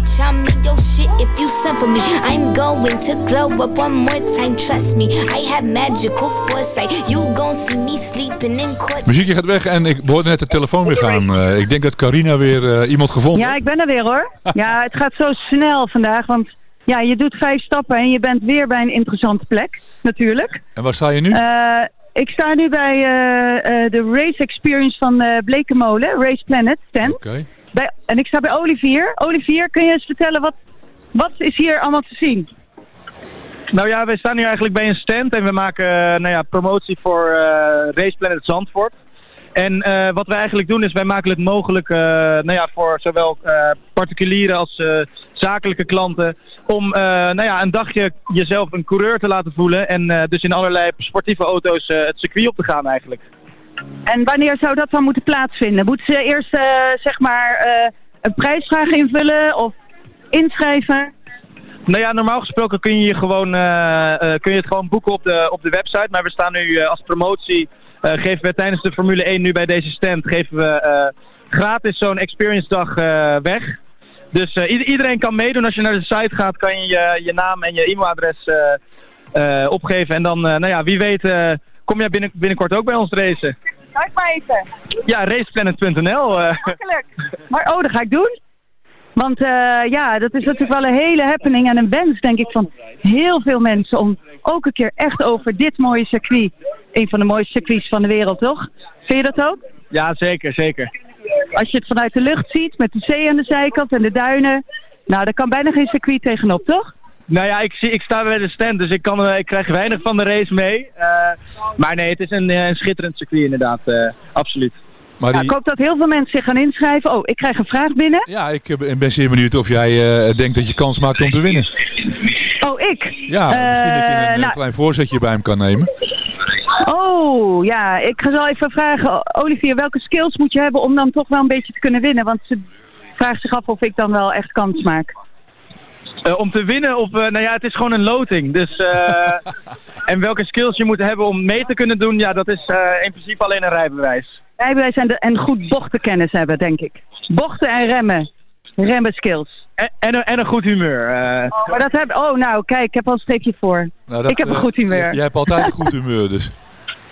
Speaker 17: I'm in your shit if you send for me. I'm going to glow up one more time, trust me. I have magical foresight. You gon' see me sleeping in court.
Speaker 9: Muziekje gaat weg en ik hoorde net de telefoon weer gaan. Eh, ik denk dat Carina weer eh, iemand gevonden
Speaker 11: Ja, ik ben er weer hoor. <laughs> Ja, het gaat zo snel vandaag, want ja, je doet vijf stappen en je bent weer bij een interessante plek, natuurlijk.
Speaker 9: En waar sta je nu?
Speaker 11: Eh, ik sta nu bij eh, eh, de Race Experience van eh Blekenmolen, Race Planet stand.
Speaker 9: Oké.
Speaker 11: En ik sta bij Olivier. Olivier, kun je eens vertellen, wat, wat is hier allemaal te zien?
Speaker 18: Nou ja, wij staan nu eigenlijk bij een stand en we maken eh, nou ja, promotie voor eh Race Planet Zandvoort. En eh, wat wij eigenlijk doen is wij maken het mogelijk nou ja, voor zowel particuliere als zakelijke klanten om nou ja, een dagje jezelf een coureur te laten voelen en dus in allerlei sportieve auto's het circuit op te gaan eigenlijk.
Speaker 11: En wanneer zou dat dan moeten plaatsvinden? Moeten ze eerst eh, zeg maar eh, een prijsvraag invullen of inschrijven?
Speaker 18: Nou ja, normaal gesproken kun je, je gewoon, eh, kun je het gewoon boeken op de, op de website. Maar we staan nu als promotie, geven we tijdens de Formule 1 nu bij deze stand, geven we gratis zo'n experience dag weg. Dus ieder- iedereen kan meedoen. Als je naar de site gaat, kan je je, je naam en je e-mailadres opgeven. En dan, nou ja, wie weet, kom jij binnen, binnenkort ook bij ons racen.
Speaker 11: Kijk maar even.
Speaker 18: Ja, raceplanet.nl. eh.
Speaker 11: Makkelijk. <laughs> Maar oh, dat ga ik doen. Want eh, ja, dat is natuurlijk wel een hele happening en een wens, denk ik, van heel veel mensen om ook een keer echt over dit mooie circuit, een van de mooiste circuits van de wereld, toch? Vind je dat ook?
Speaker 18: Ja, zeker, zeker.
Speaker 11: Als je het vanuit de lucht ziet, met de zee aan de zijkant en de duinen, nou, daar kan bijna geen circuit tegenop, toch?
Speaker 18: Nou ja, ik, zie, ik sta bij de stand, dus ik, kan, eh, ik krijg weinig van de race mee. Eh, maar nee, het is een, eh, een schitterend circuit inderdaad, eh, absoluut.
Speaker 9: Maar
Speaker 11: ik hoop dat heel veel mensen zich gaan inschrijven. Oh, ik krijg een vraag binnen.
Speaker 9: Ja, ik ben zeer benieuwd of jij eh, denkt dat je kans maakt om te winnen.
Speaker 11: Oh, ik?
Speaker 9: Ja, misschien dat je een,
Speaker 11: nou,
Speaker 9: klein voorzetje bij hem kan nemen.
Speaker 11: Oh, ja. Ik zal even vragen, Olivier, welke skills moet je hebben om dan toch wel een beetje te kunnen winnen? Want ze vraagt zich af of ik dan wel echt kans maak.
Speaker 18: Eh, om te winnen, of, eh, nou ja, het is gewoon een loting. Dus, eh, <laughs> en welke skills je moet hebben om mee te kunnen doen, ja, dat is eh, in principe alleen een rijbewijs.
Speaker 11: Rijbewijs en, de, en goed bochtenkennis hebben, denk ik. Bochten en remmen. Remmen skills.
Speaker 18: En, en, een- en een goed humeur. eh.
Speaker 11: Oh, maar dat heb, oh, nou, kijk, ik heb al een streepje voor.
Speaker 9: Nou, dat,
Speaker 11: ik heb een goed humeur.
Speaker 9: Jij, hebt altijd een goed humeur, dus. <laughs>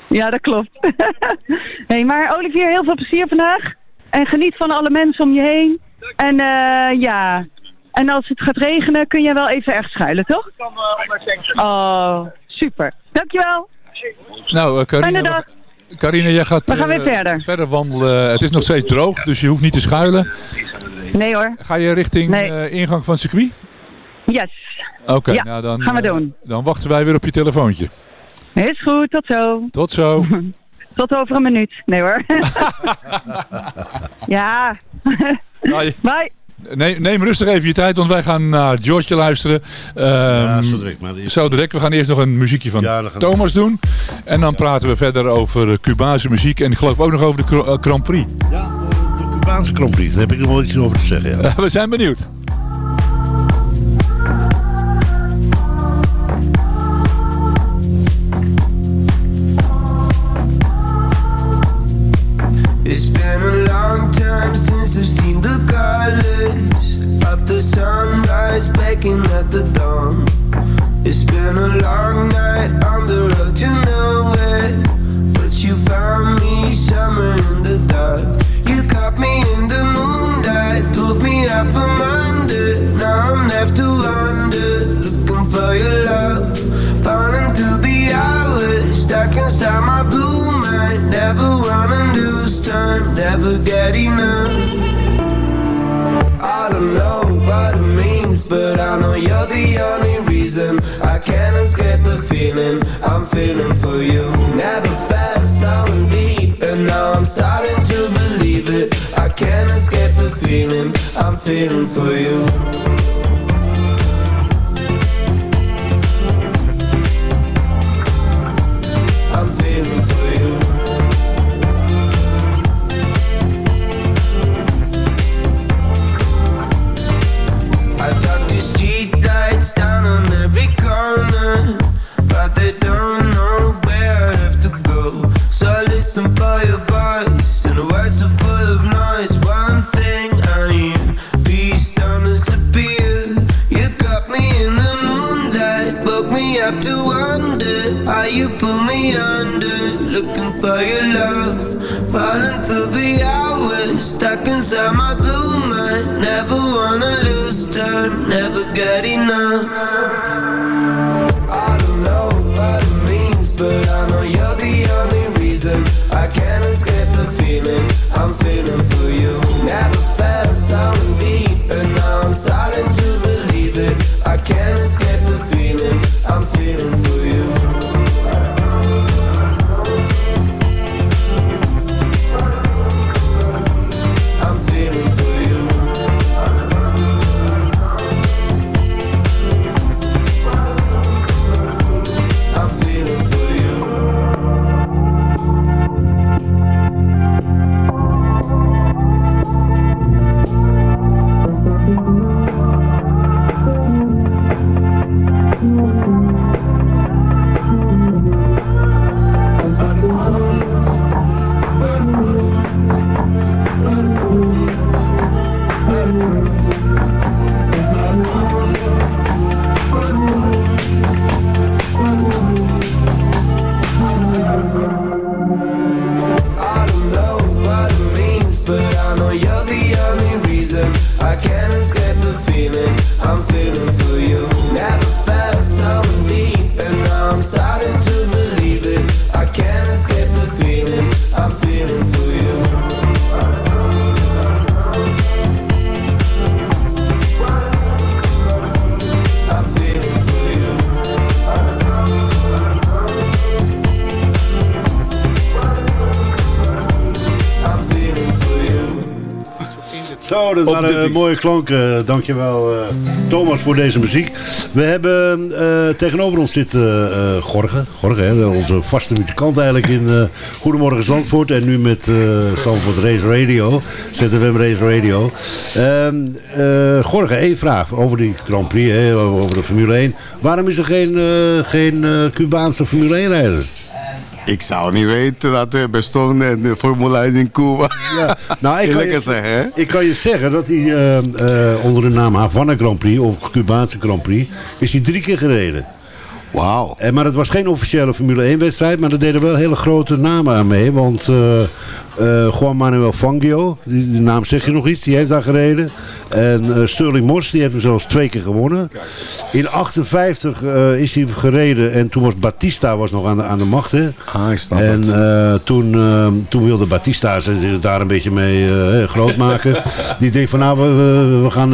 Speaker 11: Ja, dat klopt. <laughs> hey, maar Olivier, heel veel plezier vandaag. En geniet van alle mensen om je heen. En eh, ja, en als het gaat regenen kun je wel even ergens schuilen, toch? Oh, super. Dankjewel.
Speaker 9: Nou,
Speaker 11: Fijne
Speaker 9: Carina,
Speaker 11: dag.
Speaker 9: Carina, jij gaat
Speaker 11: We gaan weer
Speaker 9: eh,
Speaker 11: verder.
Speaker 9: verder wandelen. Het is nog steeds droog, dus je hoeft niet te schuilen.
Speaker 11: Nee hoor.
Speaker 9: Ga je richting
Speaker 11: Nee.
Speaker 9: eh, ingang van het circuit?
Speaker 11: Yes.
Speaker 9: Oké,
Speaker 11: Ja,
Speaker 9: nou dan,
Speaker 11: gaan we doen.
Speaker 9: dan wachten wij weer op je telefoontje.
Speaker 11: Is goed, tot zo.
Speaker 9: Tot zo. <laughs>
Speaker 11: Tot over een minuut. Nee hoor. <laughs> ja.
Speaker 9: Bye.
Speaker 11: Bye.
Speaker 9: Neem, neem rustig even je tijd, want wij gaan naar George luisteren. Ehm,
Speaker 8: zo direct, maar eerst-
Speaker 9: zo direct. We gaan eerst nog een muziekje van
Speaker 8: Ja, we-
Speaker 9: Thomas doen. En dan praten we verder over Cubaanse muziek. En ik geloof ook nog over de eh, Grand Prix.
Speaker 8: De Cubaanse Grand Prix, daar heb ik nog wel iets over te zeggen. Ja. <laughs>
Speaker 9: we zijn benieuwd.
Speaker 7: It's been a long
Speaker 19: have seen the colors of the sunrise breaking at the dawn. It's been a long night on the road to nowhere, but you found me summer in the dark. You caught me in the moonlight, pulled me up from under. Now I'm left to wander, looking for your love, falling through the hours, stuck inside my blue mind. Never wanna lose time, never get enough. I don't know what it means, but I know you're the only reason I can't escape the feeling I'm feeling for you. Never felt so deep, and now I'm starting to believe it. I can't escape the feeling I'm feeling for you.
Speaker 8: Mooie klanken. Dankjewel eh Thomas voor deze muziek. We hebben eh, tegenover ons zit eh eh, Gorge. Gorge, onze vaste muzikant eigenlijk in eh, Goedemorgen Zandvoort. En nu met eh Zandvoort Race Radio. ZFM Race Radio. Ehm eh, Gorge, één vraag over die Grand Prix, hè, over de Formule 1. Waarom is er geen, eh, geen eh, Cubaanse Formule 1 rijder?
Speaker 20: Ik zou niet weten dat er bestond de Formule 1 in Cuba.
Speaker 8: Ja, nou, ik <laughs> kan, je,
Speaker 20: zeggen, hè?
Speaker 8: ik kan je zeggen dat hij eh, eh, onder de naam Havana Grand Prix of Cubaanse Grand Prix is hij drie keer gereden.
Speaker 20: Wauw.
Speaker 8: En, maar het was geen officiële Formule 1 wedstrijd, maar er deden wel hele grote namen aan mee. Want eh, eh, Juan Manuel Fangio, die, die naam zeg je nog iets, die heeft daar gereden. En eh, Sterling Moss, die heeft hem zelfs twee keer gewonnen. In 58 eh, is hij gereden en toen was Batista was nog aan de, aan de macht. Hè?
Speaker 20: Ah, ik snap
Speaker 8: en toen, toen wilde Batista zich daar een beetje mee groot maken. <laughs> Die denkt van nou, we, we- gaan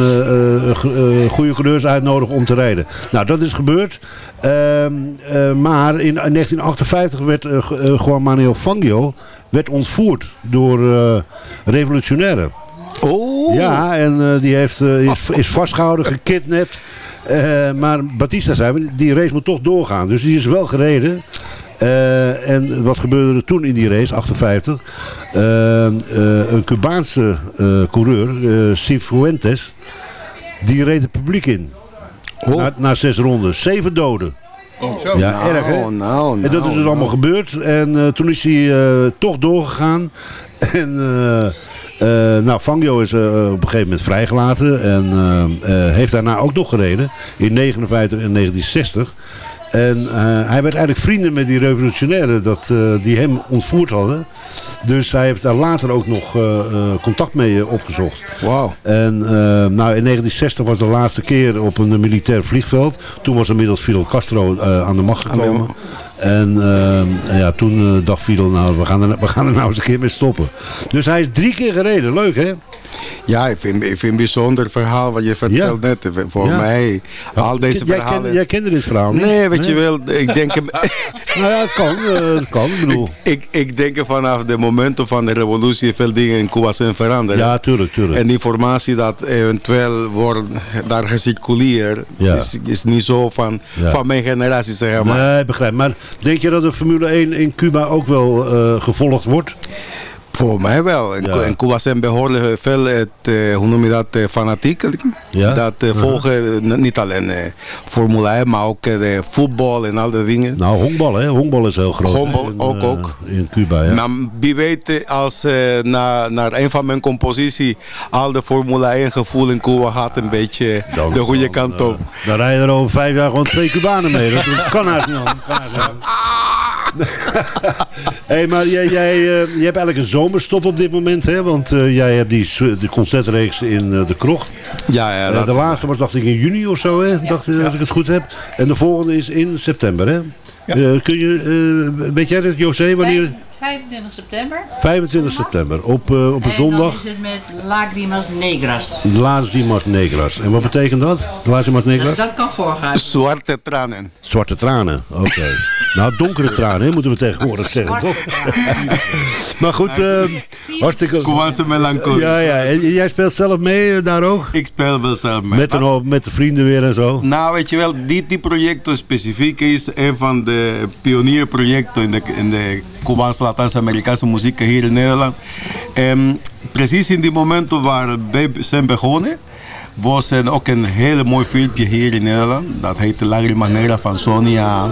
Speaker 8: go- goede coureurs uitnodigen om te rijden. Nou, dat is gebeurd. Ehm, eh, maar in 1958 werd Juan Manuel Fangio werd ontvoerd door eh, revolutionairen.
Speaker 20: Oh!
Speaker 8: Ja, en eh, die heeft, eh, is, is vastgehouden, gekidnapt. Maar Batista zei, die race moet toch doorgaan. Dus die is wel gereden. En wat gebeurde er toen in die race, 58? Eh, eh, een Cubaanse coureur, Cifuentes, die reed het publiek in. Na, na zes ronden. Zeven doden.
Speaker 20: Zo.
Speaker 8: Ja,
Speaker 20: Nou,
Speaker 8: erg hè?
Speaker 20: nou,
Speaker 8: en dat is
Speaker 20: nou,
Speaker 8: dus allemaal
Speaker 20: nou.
Speaker 8: gebeurd. En eh, toen is hij eh, toch doorgegaan. <laughs> En eh, Eh, nou, Fangio is op een gegeven moment vrijgelaten en heeft daarna ook nog gereden in 59 en 1960. En eh, hij werd eigenlijk vrienden met die revolutionairen dat, eh, die hem ontvoerd hadden. Dus hij heeft daar later ook nog eh, eh, contact mee eh, opgezocht.
Speaker 20: Wauw.
Speaker 8: En nou, in 1960 was de laatste keer op een militair vliegveld. Toen was inmiddels Fidel Castro aan de macht gekomen. En eh, ja, toen eh, dacht Fidel, nou, we gaan, er, we gaan er nou eens een keer mee stoppen. Dus hij is drie keer gereden. Leuk, hè?
Speaker 20: Ja, ik vind, ik vind het een bijzonder verhaal wat je vertelt net. Voor
Speaker 8: Ja.
Speaker 20: mij, al deze
Speaker 8: jij,
Speaker 20: verhalen...
Speaker 8: ken, jij kende dit verhaal niet?
Speaker 20: Nee, weet je wel, ik denk... <laughs>
Speaker 8: nou ja, het kan, eh, het kan, ik bedoel...
Speaker 20: Ik, ik denk vanaf de momenten van de revolutie veel dingen in Cuba zijn veranderd.
Speaker 8: Ja, tuurlijk, tuurlijk.
Speaker 20: En informatie dat eventueel wordt daar gecirculeerd,
Speaker 8: Ja.
Speaker 20: is, is niet zo van, van mijn generatie, zeg maar.
Speaker 8: Nee, begrijp. Maar denk je dat de Formule 1 in Cuba ook wel eh, gevolgd wordt?
Speaker 20: Voor mij wel. In,
Speaker 8: Ja.
Speaker 20: in Cuba zijn behoorlijk veel, het, eh, hoe noem je dat, eh, fanatieken.
Speaker 8: Ja?
Speaker 20: Dat eh, volgen niet alleen eh, Formule 1, maar ook de voetbal en al die dingen.
Speaker 8: Nou, honkbal, hè? Honkbal is heel groot.
Speaker 20: Honkbal
Speaker 8: in,
Speaker 20: ook, ook.
Speaker 8: In Cuba, ja.
Speaker 20: Maar wie weet, als na, naar een van mijn compositie al de Formule 1 gevoel in Cuba gaat een beetje de goede kant op.
Speaker 8: Dan rijden er over vijf jaar gewoon twee Cubanen mee. Dat, kan haast niet. Kan. <laughs> <laughs> hey, maar jij, jij, eh, je hebt eigenlijk een zomerstop op dit moment, hè? Want eh, jij hebt die de concertreeks in eh, de krocht.
Speaker 20: Ja, ja. Dat-
Speaker 8: de laatste was dacht ik in juni of zo, hè? Dacht, ik, als ik het goed heb. En de volgende is in september, hè? Eh, kun je, eh, weet jij dat, José, wanneer?
Speaker 21: 25 september.
Speaker 8: 25 september, op, eh, op een
Speaker 21: En
Speaker 8: zondag.
Speaker 21: dan is het met Lagrimas Negras.
Speaker 8: Lazimas Negras. En wat betekent dat? Lazimas Negras?
Speaker 21: Dat, dat kan voorgaan.
Speaker 20: Zwarte tranen.
Speaker 8: Zwarte tranen, oké. nou, donkere tranen hè, moeten we tegenwoordig zeggen, toch? <laughs> maar goed, eh, hartstikke...
Speaker 20: Cubaanse melancholie.
Speaker 8: Ja, ja. En jij speelt zelf mee eh, daar ook?
Speaker 20: Ik speel wel zelf mee.
Speaker 8: Met, een, hoop- met de vrienden weer en zo?
Speaker 20: Nou, weet je wel, dit, die project specifiek is een van de pionierprojecten in de, in de Cubaanse Latijns-Amerikaanse muziek hier in Nederland. En precies in die momenten waar wij zijn begonnen, was er ook een hele mooi filmpje hier in Nederland. Dat heette Lagrima Negra van Sonia.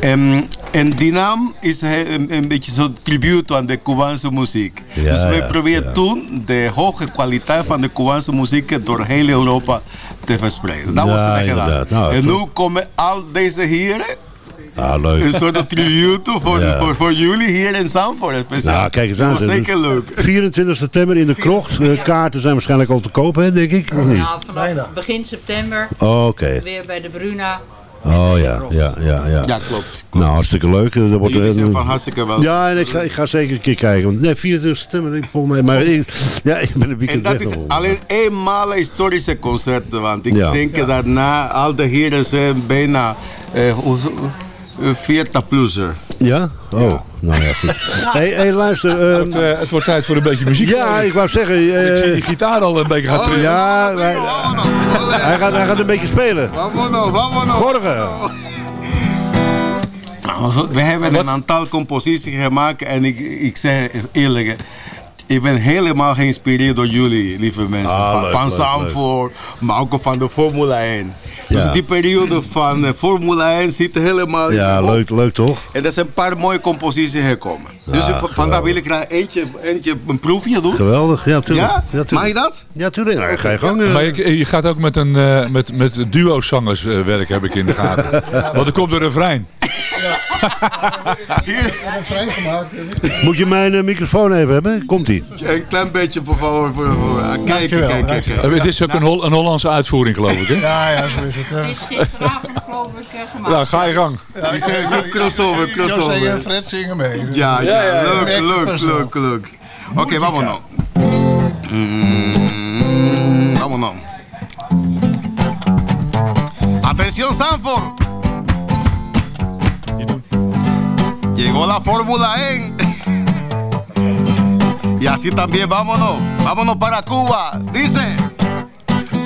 Speaker 20: En, en die naam is een, een beetje zo'n tribute aan de Cubaanse muziek.
Speaker 8: Ja,
Speaker 20: dus wij
Speaker 8: ja,
Speaker 20: proberen toen de hoge kwaliteit van de Cubaanse muziek door heel Europa te verspreiden. Dat
Speaker 8: Ja,
Speaker 20: was het gedaan.
Speaker 8: Nou,
Speaker 20: en nu komen al deze heren
Speaker 8: Ah, leuk.
Speaker 20: een soort tribute voor,
Speaker 8: Ja.
Speaker 20: voor, voor jullie hier in Zandvoort. speciaal.
Speaker 8: Nou, kijk eens
Speaker 20: Dat
Speaker 8: aan.
Speaker 20: was
Speaker 8: zeg.
Speaker 20: zeker leuk.
Speaker 8: 24 september in de krocht. Eh, kaarten zijn waarschijnlijk al te koop, hè, denk ik? Of niet?
Speaker 21: Ja, vanaf begin september.
Speaker 8: Oh, oké.
Speaker 21: Weer bij de Bruna.
Speaker 8: Oh ja, ja, ja. Ja,
Speaker 20: Ja, klopt.
Speaker 8: Nou, hartstikke leuk. Er wordt,
Speaker 20: Jullie zijn
Speaker 8: eh,
Speaker 20: van hartstikke welkom.
Speaker 8: Ja, en ik ga, ik ga zeker een keer kijken. Want, nee, 24 september, ik volgens mij. Maar ik, ja, ik ben een
Speaker 20: En
Speaker 8: weekend
Speaker 20: dat is alleen eenmalig historische concerten. Want ik
Speaker 8: Ja.
Speaker 20: denk dat na al de heren zijn bijna eh, hoe- eh, 40-plusser.
Speaker 8: Ja? Oh, nou ja, goed. <laughs> hey, hey, luister. ehm,
Speaker 9: Het, eh, het wordt tijd voor een beetje muziek.
Speaker 8: ja, ik wou zeggen... eh,
Speaker 9: Ik zie die gitaar al een beetje gaan trillen.
Speaker 8: ja, wij- hij, gaat, hij gaat een beetje spelen.
Speaker 20: Vámonos, vámonos.
Speaker 8: Morgen.
Speaker 20: Nou, we hebben een aantal composities gemaakt en ik, ik zeg eerlijk, ik ben helemaal geïnspireerd door jullie, lieve mensen.
Speaker 8: Ah,
Speaker 20: van
Speaker 8: leuk,
Speaker 20: van Zandvoort, maar ook van de Formule 1.
Speaker 8: Ja.
Speaker 20: Dus die periode van eh, Formule 1 zit helemaal in
Speaker 8: Ja, leuk, leuk toch?
Speaker 20: En er zijn een paar mooie composities gekomen. Dus
Speaker 8: Ja,
Speaker 20: ik- vandaar
Speaker 8: geweldig.
Speaker 20: wil ik graag eentje, eentje een proefje doen.
Speaker 8: Geweldig, ja, tuurlijk.
Speaker 20: Ja?
Speaker 8: tuurlijk.
Speaker 20: Mag je dat?
Speaker 8: Ja, tuurlijk. Nou, ga je gang. eh.
Speaker 9: Maar je, je gaat ook met, een, eh, met, met duo-zangers eh, werken, heb ik in de gaten. <laughs> Want er komt een refrein.
Speaker 8: Moet je mijn eh, microfoon even hebben? Komt-ie.
Speaker 20: Een klein beetje voor. Voor, voor. Kijk, kijk, kijk.
Speaker 9: Eh, Het is ook een, Hol- een Hollandse uitvoering, geloof ik. Hè?
Speaker 22: Ja, ja, zo is het.
Speaker 21: Het is gisteravond geloof ik eh, gemaakt.
Speaker 9: Nou, ga je gang.
Speaker 20: Die zijn zo crossover, crossover.
Speaker 22: José en Fred zingen mee.
Speaker 20: Ja, ja,
Speaker 22: Je
Speaker 20: leuk, leuk, leuk, leuk. Oké, vámonos. Mm, vámonos. Atención, Sanford. Llegó la Fórmula E. Y así también vámonos. Vámonos para Cuba. Dice.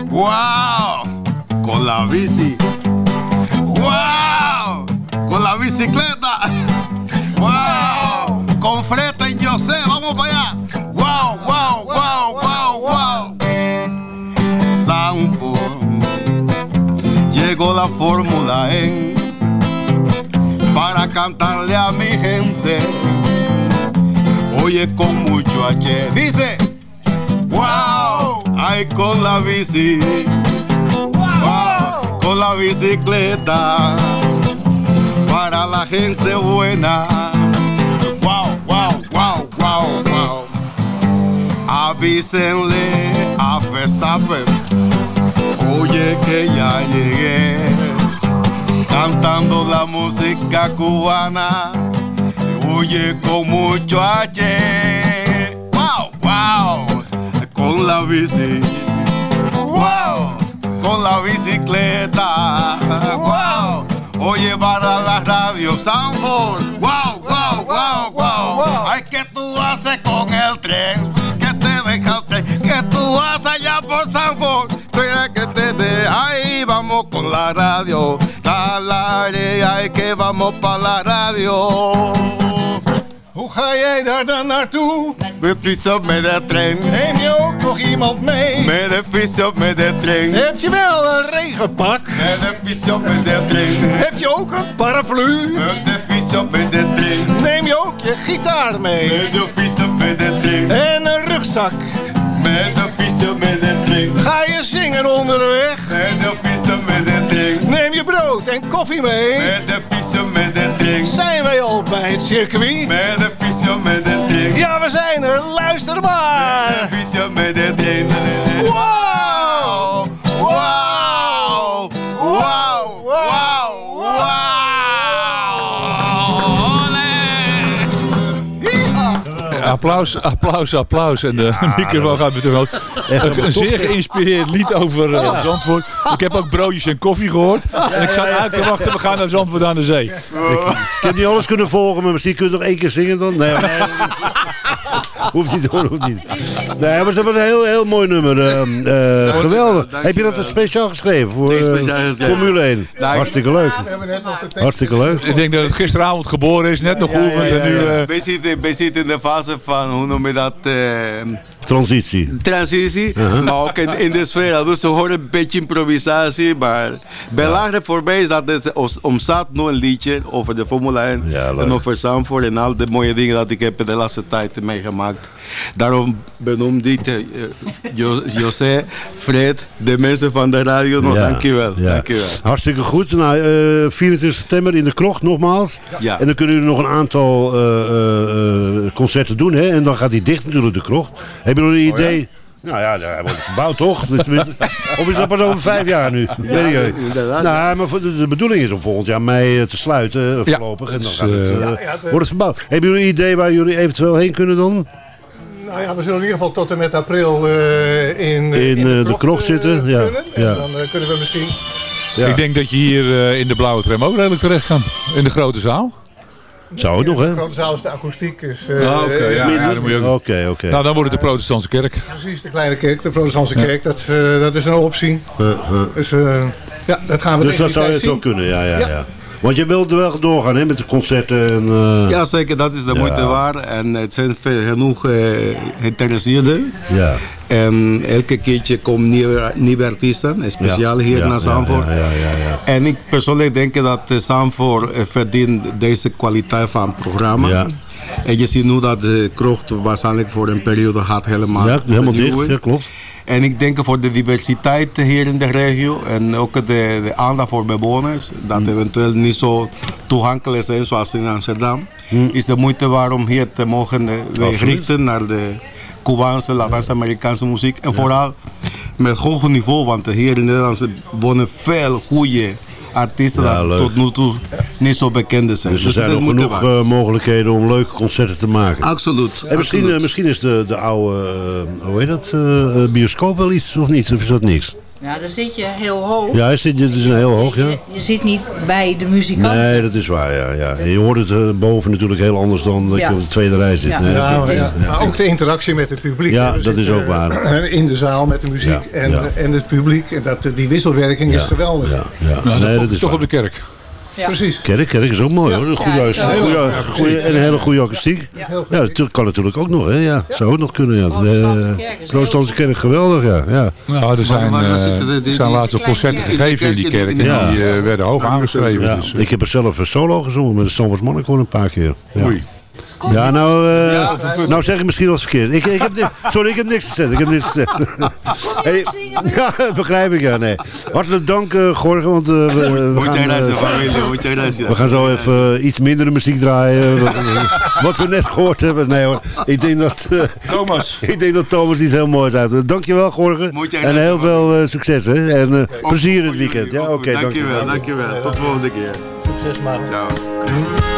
Speaker 20: ¡Wow! Con la bici. ¡Wow! Con la bicicleta. ¡Wow! Con Freta en José, vamos para allá. ¡Wow, wow, wow, wow, wow! Sanford, llegó la Fórmula E para cantarle a mi gente. Oye con mucho H. Dice, wow, ay con la bici, wow, con la bicicleta, para la gente buena. Wow, wow, wow, wow, wow. Avísenle a Verstappen, oye que ya llegué, cantando la música cubana, oye con mucho H. Wow, wow, con la bici, wow, con la bicicleta, wow, oye para la radio Sanford, wow, wow, wow, wow, ay que tú haces con el tren, que te deja el tren, que tú haces allá por Sanford, la radio, talare, ay que vamos para la radio.
Speaker 22: Hoe ga jij daar dan naartoe?
Speaker 20: Met fiets op met de trein.
Speaker 22: Neem je ook nog iemand mee?
Speaker 20: Met de fiets op met de trein.
Speaker 22: Heb je wel een regenpak?
Speaker 20: Met de fiets op met de trein.
Speaker 22: Heb je ook een paraplu?
Speaker 20: Met de fiets op met de trein.
Speaker 22: Neem je ook je gitaar mee?
Speaker 20: Met de fiets op met de trein.
Speaker 22: En een rugzak?
Speaker 20: Met de fiets op met de trein.
Speaker 22: Ga je zingen onderweg?
Speaker 20: Met de fiets
Speaker 22: en koffie mee?
Speaker 20: Met de fiets op met de trein.
Speaker 22: Zijn wij al bij het circuit?
Speaker 20: Met de fiets op met de trein.
Speaker 22: Ja, we zijn er. Luister maar.
Speaker 20: Met de fiets op met de trein.
Speaker 9: Applaus, applaus, applaus. En de microfoon gaat weer terug.
Speaker 8: Echt
Speaker 9: Een, zeer geïnspireerd lied over uh, Zandvoort. Ik heb ook broodjes en koffie gehoord. En ik zat uit te wachten, we gaan naar Zandvoort aan de zee.
Speaker 8: Ik heb niet alles kunnen volgen, maar misschien kun je nog één keer zingen dan. Nee, nee. <laughs> hoeft niet hoor, hoeft niet. Nee, maar dat was een heel, heel mooi nummer. ehm, eh, geweldig. Heb je dat speciaal geschreven voor eh,
Speaker 20: geschreven.
Speaker 8: Formule 1?
Speaker 20: Nou, ik-
Speaker 8: Hartstikke leuk. Hartstikke leuk.
Speaker 9: Ik denk dat het gisteravond geboren is, net nog geoefend. En nu, eh,
Speaker 20: We zitten, we zitten in de fase van, hoe noem je dat, eh,
Speaker 8: Transitie.
Speaker 20: transitie.
Speaker 8: Uh-huh.
Speaker 20: Maar ook in, in de sfeer. Dus ze horen een beetje improvisatie. Maar belangrijk voor mij is dat het ontstaat nu een liedje over de Formule 1. en over Zandvoort en al de mooie dingen dat ik heb in de laatste tijd meegemaakt. Daarom benoem ik eh, Jo- José, Fred, de mensen van de radio. Nog, dankjewel. dankjewel.
Speaker 8: Hartstikke goed. Nou, eh 24 september in de krocht nogmaals. En dan kunnen jullie nog een aantal eh, eh, eh, concerten doen. Hè? En dan gaat die dicht natuurlijk de krocht. Hebben jullie een
Speaker 20: Oh, ja?
Speaker 8: idee? Nou ja, hij wordt verbouwd toch? Dus of is dat pas over vijf jaar nu? Weet ik niet.
Speaker 20: inderdaad.
Speaker 8: Nou, maar de, de bedoeling is om volgend jaar mei eh, te sluiten eh, voorlopig. en dan
Speaker 9: dus,
Speaker 8: gaat het,
Speaker 9: eh, Ja,
Speaker 22: ja, het,
Speaker 8: wordt het verbouwd. Hebben jullie een idee waar jullie eventueel heen kunnen dan?
Speaker 22: Nou ja, we zullen in ieder geval tot en met april eh, in,
Speaker 8: In, eh, de krocht zitten, ja,
Speaker 22: kunnen. En
Speaker 8: ja.
Speaker 22: dan kunnen we misschien...
Speaker 8: Ja.
Speaker 9: Ik denk dat je hier eh, in de blauwe tram ook redelijk terecht kan. In de grote zaal.
Speaker 8: Zou het nog, hè?
Speaker 22: De grote zaal is de akoestiek. Is, eh,
Speaker 9: Ah, oké,
Speaker 22: is
Speaker 9: ja,
Speaker 22: minder.
Speaker 9: ja, dan moet je ook-
Speaker 8: Oké, oké.
Speaker 9: Nou, dan wordt het de protestantse kerk.
Speaker 22: Precies, de kleine kerk, de protestantse kerk. Dat, eh, dat is een optie. Dus eh, ja, dat gaan we
Speaker 8: Dus dat zou het wel kunnen, ja, ja,
Speaker 22: Ja.
Speaker 8: Want je wilt wel doorgaan hè, met de concerten. En, eh,
Speaker 20: Ja, zeker. Dat is de
Speaker 8: Ja.
Speaker 20: moeite waard. En het zijn genoeg eh geïnteresseerden.
Speaker 8: Ja.
Speaker 20: En elke keertje komen nieuwe, nieuwe artiesten, speciaal
Speaker 8: Ja,
Speaker 20: hier naar Zandvoort.
Speaker 8: ja, ja, ja, ja.
Speaker 20: En ik persoonlijk denk dat eh, Zandvoort verdient deze kwaliteit van programma. En je ziet nu dat de krocht waarschijnlijk voor een periode gaat helemaal
Speaker 8: Ja, helemaal dicht, ja, klopt.
Speaker 20: En ik denk voor de diversiteit hier in de regio en ook de, de aandacht voor bewoners, dat
Speaker 8: Mm.
Speaker 20: eventueel niet zo toegankelijk zijn zoals in Amsterdam,
Speaker 8: Mm.
Speaker 20: is de moeite waard om hier te mogen eh, richten naar de Cubaanse, Latijns-Amerikaanse muziek. En vooral met hoog niveau, want hier in Nederland wonen veel goede artiesten
Speaker 8: Ja,
Speaker 20: dat tot nu toe niet zo bekend zijn.
Speaker 8: Dus er zijn
Speaker 20: dat
Speaker 8: nog genoeg eh, mogelijkheden om leuke concerten te maken.
Speaker 20: Absoluut.
Speaker 8: En misschien,
Speaker 20: absoluut.
Speaker 8: eh, misschien is de, de oude, eh, hoe heet dat, bioscoop wel iets of niet? Of is dat niks?
Speaker 21: Ja, dan zit je heel hoog.
Speaker 8: Ja, dit, dit is een heel hoog, ja?
Speaker 21: Je, je zit niet bij de muzikanten.
Speaker 8: Nee, dat is waar, ja. ja. En je hoort het eh, boven natuurlijk heel anders dan dat
Speaker 21: Ja.
Speaker 8: je op de tweede rij zit.
Speaker 21: Ja.
Speaker 8: Nee,
Speaker 22: Ja, maar,
Speaker 8: is-
Speaker 22: ja, maar ook de interactie met het publiek.
Speaker 8: Ja, dat is ook waar.
Speaker 22: eh, In de zaal met de muziek
Speaker 8: Ja,
Speaker 22: en,
Speaker 8: ja.
Speaker 22: en het publiek. En dat, die wisselwerking is geweldig.
Speaker 8: Ja,
Speaker 9: Nou,
Speaker 8: nee,
Speaker 9: toch-
Speaker 8: dat is
Speaker 9: toch
Speaker 8: waar.
Speaker 9: op de kerk.
Speaker 22: Precies.
Speaker 8: Kerk, kerk is ook mooi hoor.
Speaker 22: Ja, ja, ja.
Speaker 8: goede- en een hele goede akoestiek. Ja, dat kan natuurlijk ook nog. Hè. Ja, zou ook nog kunnen. Ja.
Speaker 21: Protestantse
Speaker 8: De
Speaker 21: kerk is
Speaker 8: Protestantse kerk, geweldig. Ja. Ja.
Speaker 9: Nou, er zijn, eh, er zijn laatst concerten gegeven in die kerk. En
Speaker 8: Ja.
Speaker 9: die eh, werden hoog aangeschreven.
Speaker 8: Ja,
Speaker 9: Dus, eh,
Speaker 8: ik heb er zelf een solo gezongen met de Stamford Monaco een paar keer. Ja.
Speaker 9: Oei.
Speaker 8: Ja, nou, eh, nou zeg ik misschien wel eens verkeerd. Ik, ik heb, sorry, ik heb niks gezegd. Ik heb niks gezegd. <laughs> Hey, <laughs> ja, dat begrijp ik, ja. Nee. Hartelijk dank, eh Gorgen, want eh, we, we gaan... eh,
Speaker 20: gracias.
Speaker 8: we gaan zo even eh, iets mindere muziek draaien. wat, wat we net gehoord hebben. Nee hoor, ik denk dat... eh,
Speaker 9: Thomas. <laughs>
Speaker 8: ik denk dat Thomas iets heel moois uit. Dankjewel, Gorgen. En heel veel eh, succes, hè. En eh, plezier in het weekend. Ja, oké,
Speaker 20: dankjewel, dankjewel. Tot de volgende keer.
Speaker 22: Succes, man.
Speaker 20: Ciao.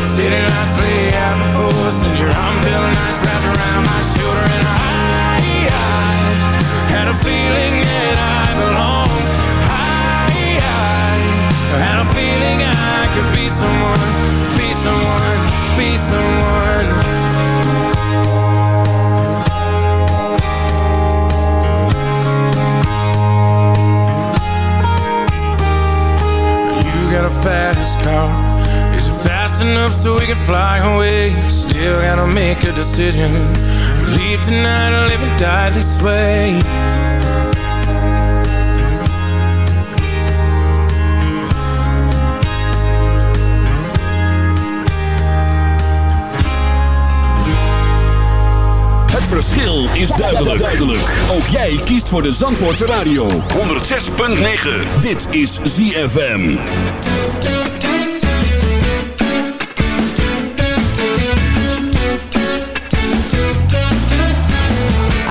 Speaker 7: City lights lay out before us And your arm felt nice wrapped around my shoulder And I, I had a feeling that I belonged. I, I had a feeling I could be someone Be someone, be someone. You got a fast car fast enough so we can fly away? Still gotta make a decision Leave tonight or live and die this way
Speaker 5: Het verschil is duidelijk. duidelijk. Ook jij kiest voor de Zandvoortse Radio. 106.9. Dit is ZFM.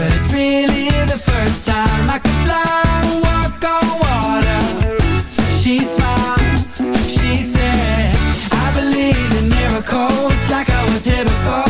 Speaker 23: But it's really the first time I can fly walk on water. She smiled, she said, I believe in miracles like I was here before.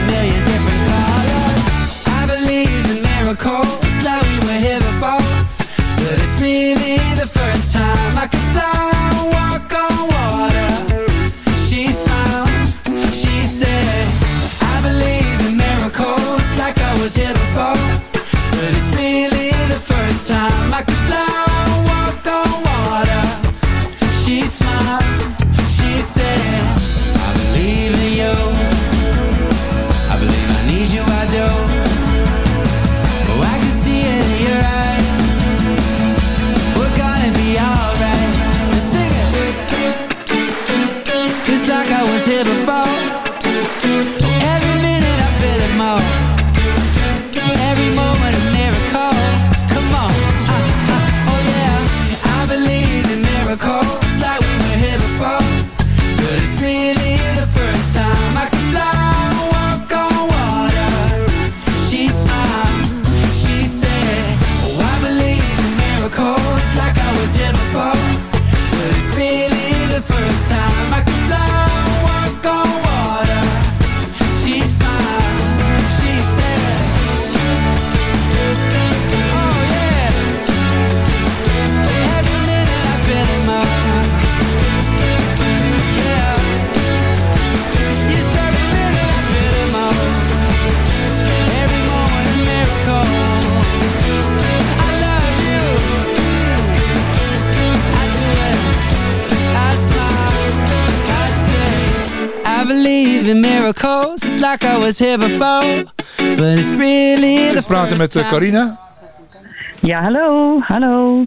Speaker 23: Was here before. But it's really the We
Speaker 9: praten met eh,
Speaker 23: time.
Speaker 9: Carina.
Speaker 11: Ja, hallo, hallo.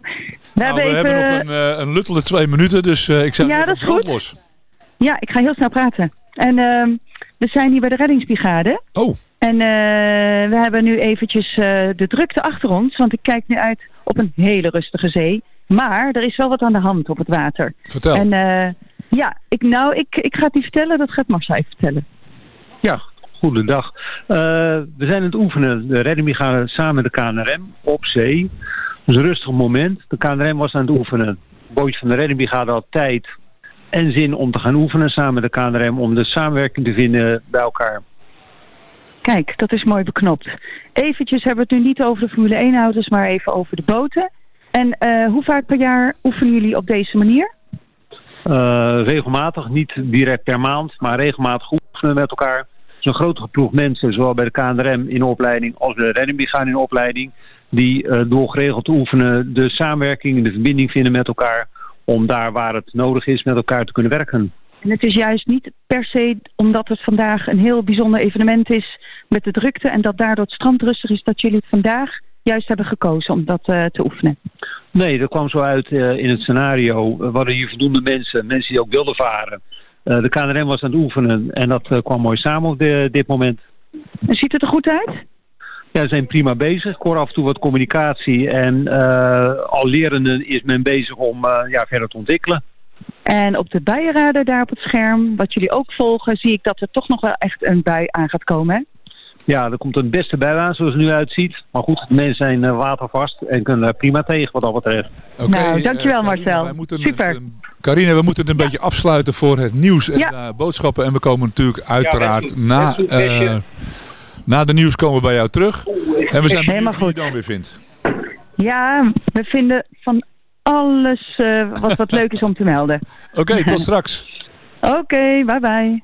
Speaker 11: We
Speaker 9: Nou, we
Speaker 11: hebben even...
Speaker 9: nog een, eh, een luttele twee minuten, dus eh, ik zeg
Speaker 11: Ja, dat is goed.
Speaker 9: los.
Speaker 11: Ja, ik ga heel snel praten. En ehm, we zijn hier bij de reddingsbrigade.
Speaker 9: Oh.
Speaker 11: En eh, we hebben nu eventjes eh, de drukte achter ons. Want ik kijk nu uit op een hele rustige zee. Maar er is wel wat aan de hand op het water.
Speaker 9: Vertel.
Speaker 11: En eh, ja, ik, nou, ik, ik ga het niet vertellen. Dat gaat Marcel even vertellen.
Speaker 24: Ja, goedendag. Eh we zijn aan het oefenen. De reddingbrigade samen met de KNRM op zee. Is een rustig moment. De KNRM was aan het oefenen. Bootje van de reddingbrigade had tijd en zin om te gaan oefenen samen met de KNRM... om de samenwerking te vinden bij elkaar.
Speaker 11: Kijk, dat is mooi beknopt. Eventjes hebben we het nu niet over de Formule 1-auto's, maar even over de boten. En eh, hoe vaak per jaar oefenen jullie op deze manier?
Speaker 24: Eh, regelmatig, niet direct per maand, maar regelmatig oefenen met elkaar. Een grote ploeg mensen, zowel bij de KNRM in opleiding als bij de reddingbrigade in opleiding, die eh, door geregeld te oefenen de samenwerking en de verbinding vinden met elkaar, om daar waar het nodig is met elkaar te kunnen werken.
Speaker 11: En het is juist niet per se omdat het vandaag een heel bijzonder evenement is met de drukte en dat daardoor het strand rustig is, dat jullie het vandaag juist hebben gekozen om dat eh, te oefenen.
Speaker 24: Nee, dat kwam zo uit eh, in het scenario. We hadden hier voldoende mensen, mensen die ook wilden varen. Eh, de KNRM was aan het oefenen en dat eh, kwam mooi samen op de- dit moment.
Speaker 11: En ziet het er goed uit?
Speaker 24: Ja, ze zijn prima bezig. Ik hoor af en toe wat communicatie en eh, al lerende is men bezig om ja, verder te ontwikkelen.
Speaker 11: En op de buienradar daar op het scherm, wat jullie ook volgen, zie ik dat er toch nog wel echt een bui aan gaat komen. Hè?
Speaker 24: Ja, er komt een beste bui aan zoals het nu uitziet. Maar goed, de mensen zijn eh, watervast en kunnen er prima tegen wat dat betreft.
Speaker 9: Oké,
Speaker 14: nou,
Speaker 9: eh,
Speaker 14: dankjewel
Speaker 9: Carine,
Speaker 14: Marcel.
Speaker 9: moeten
Speaker 14: Super.
Speaker 9: het, Carine, we moeten het een beetje afsluiten voor het nieuws en
Speaker 14: Ja.
Speaker 9: eh, boodschappen. En we komen natuurlijk uiteraard na, eh, na de nieuws komen we bij jou terug. En we zijn
Speaker 14: Helemaal
Speaker 9: benieuwd wie je
Speaker 14: goed.
Speaker 9: dan weer vindt.
Speaker 14: Ja, we vinden van alles eh, wat, wat leuk is om te melden.
Speaker 9: Oké, tot <laughs> straks.
Speaker 14: Oké, bye bye.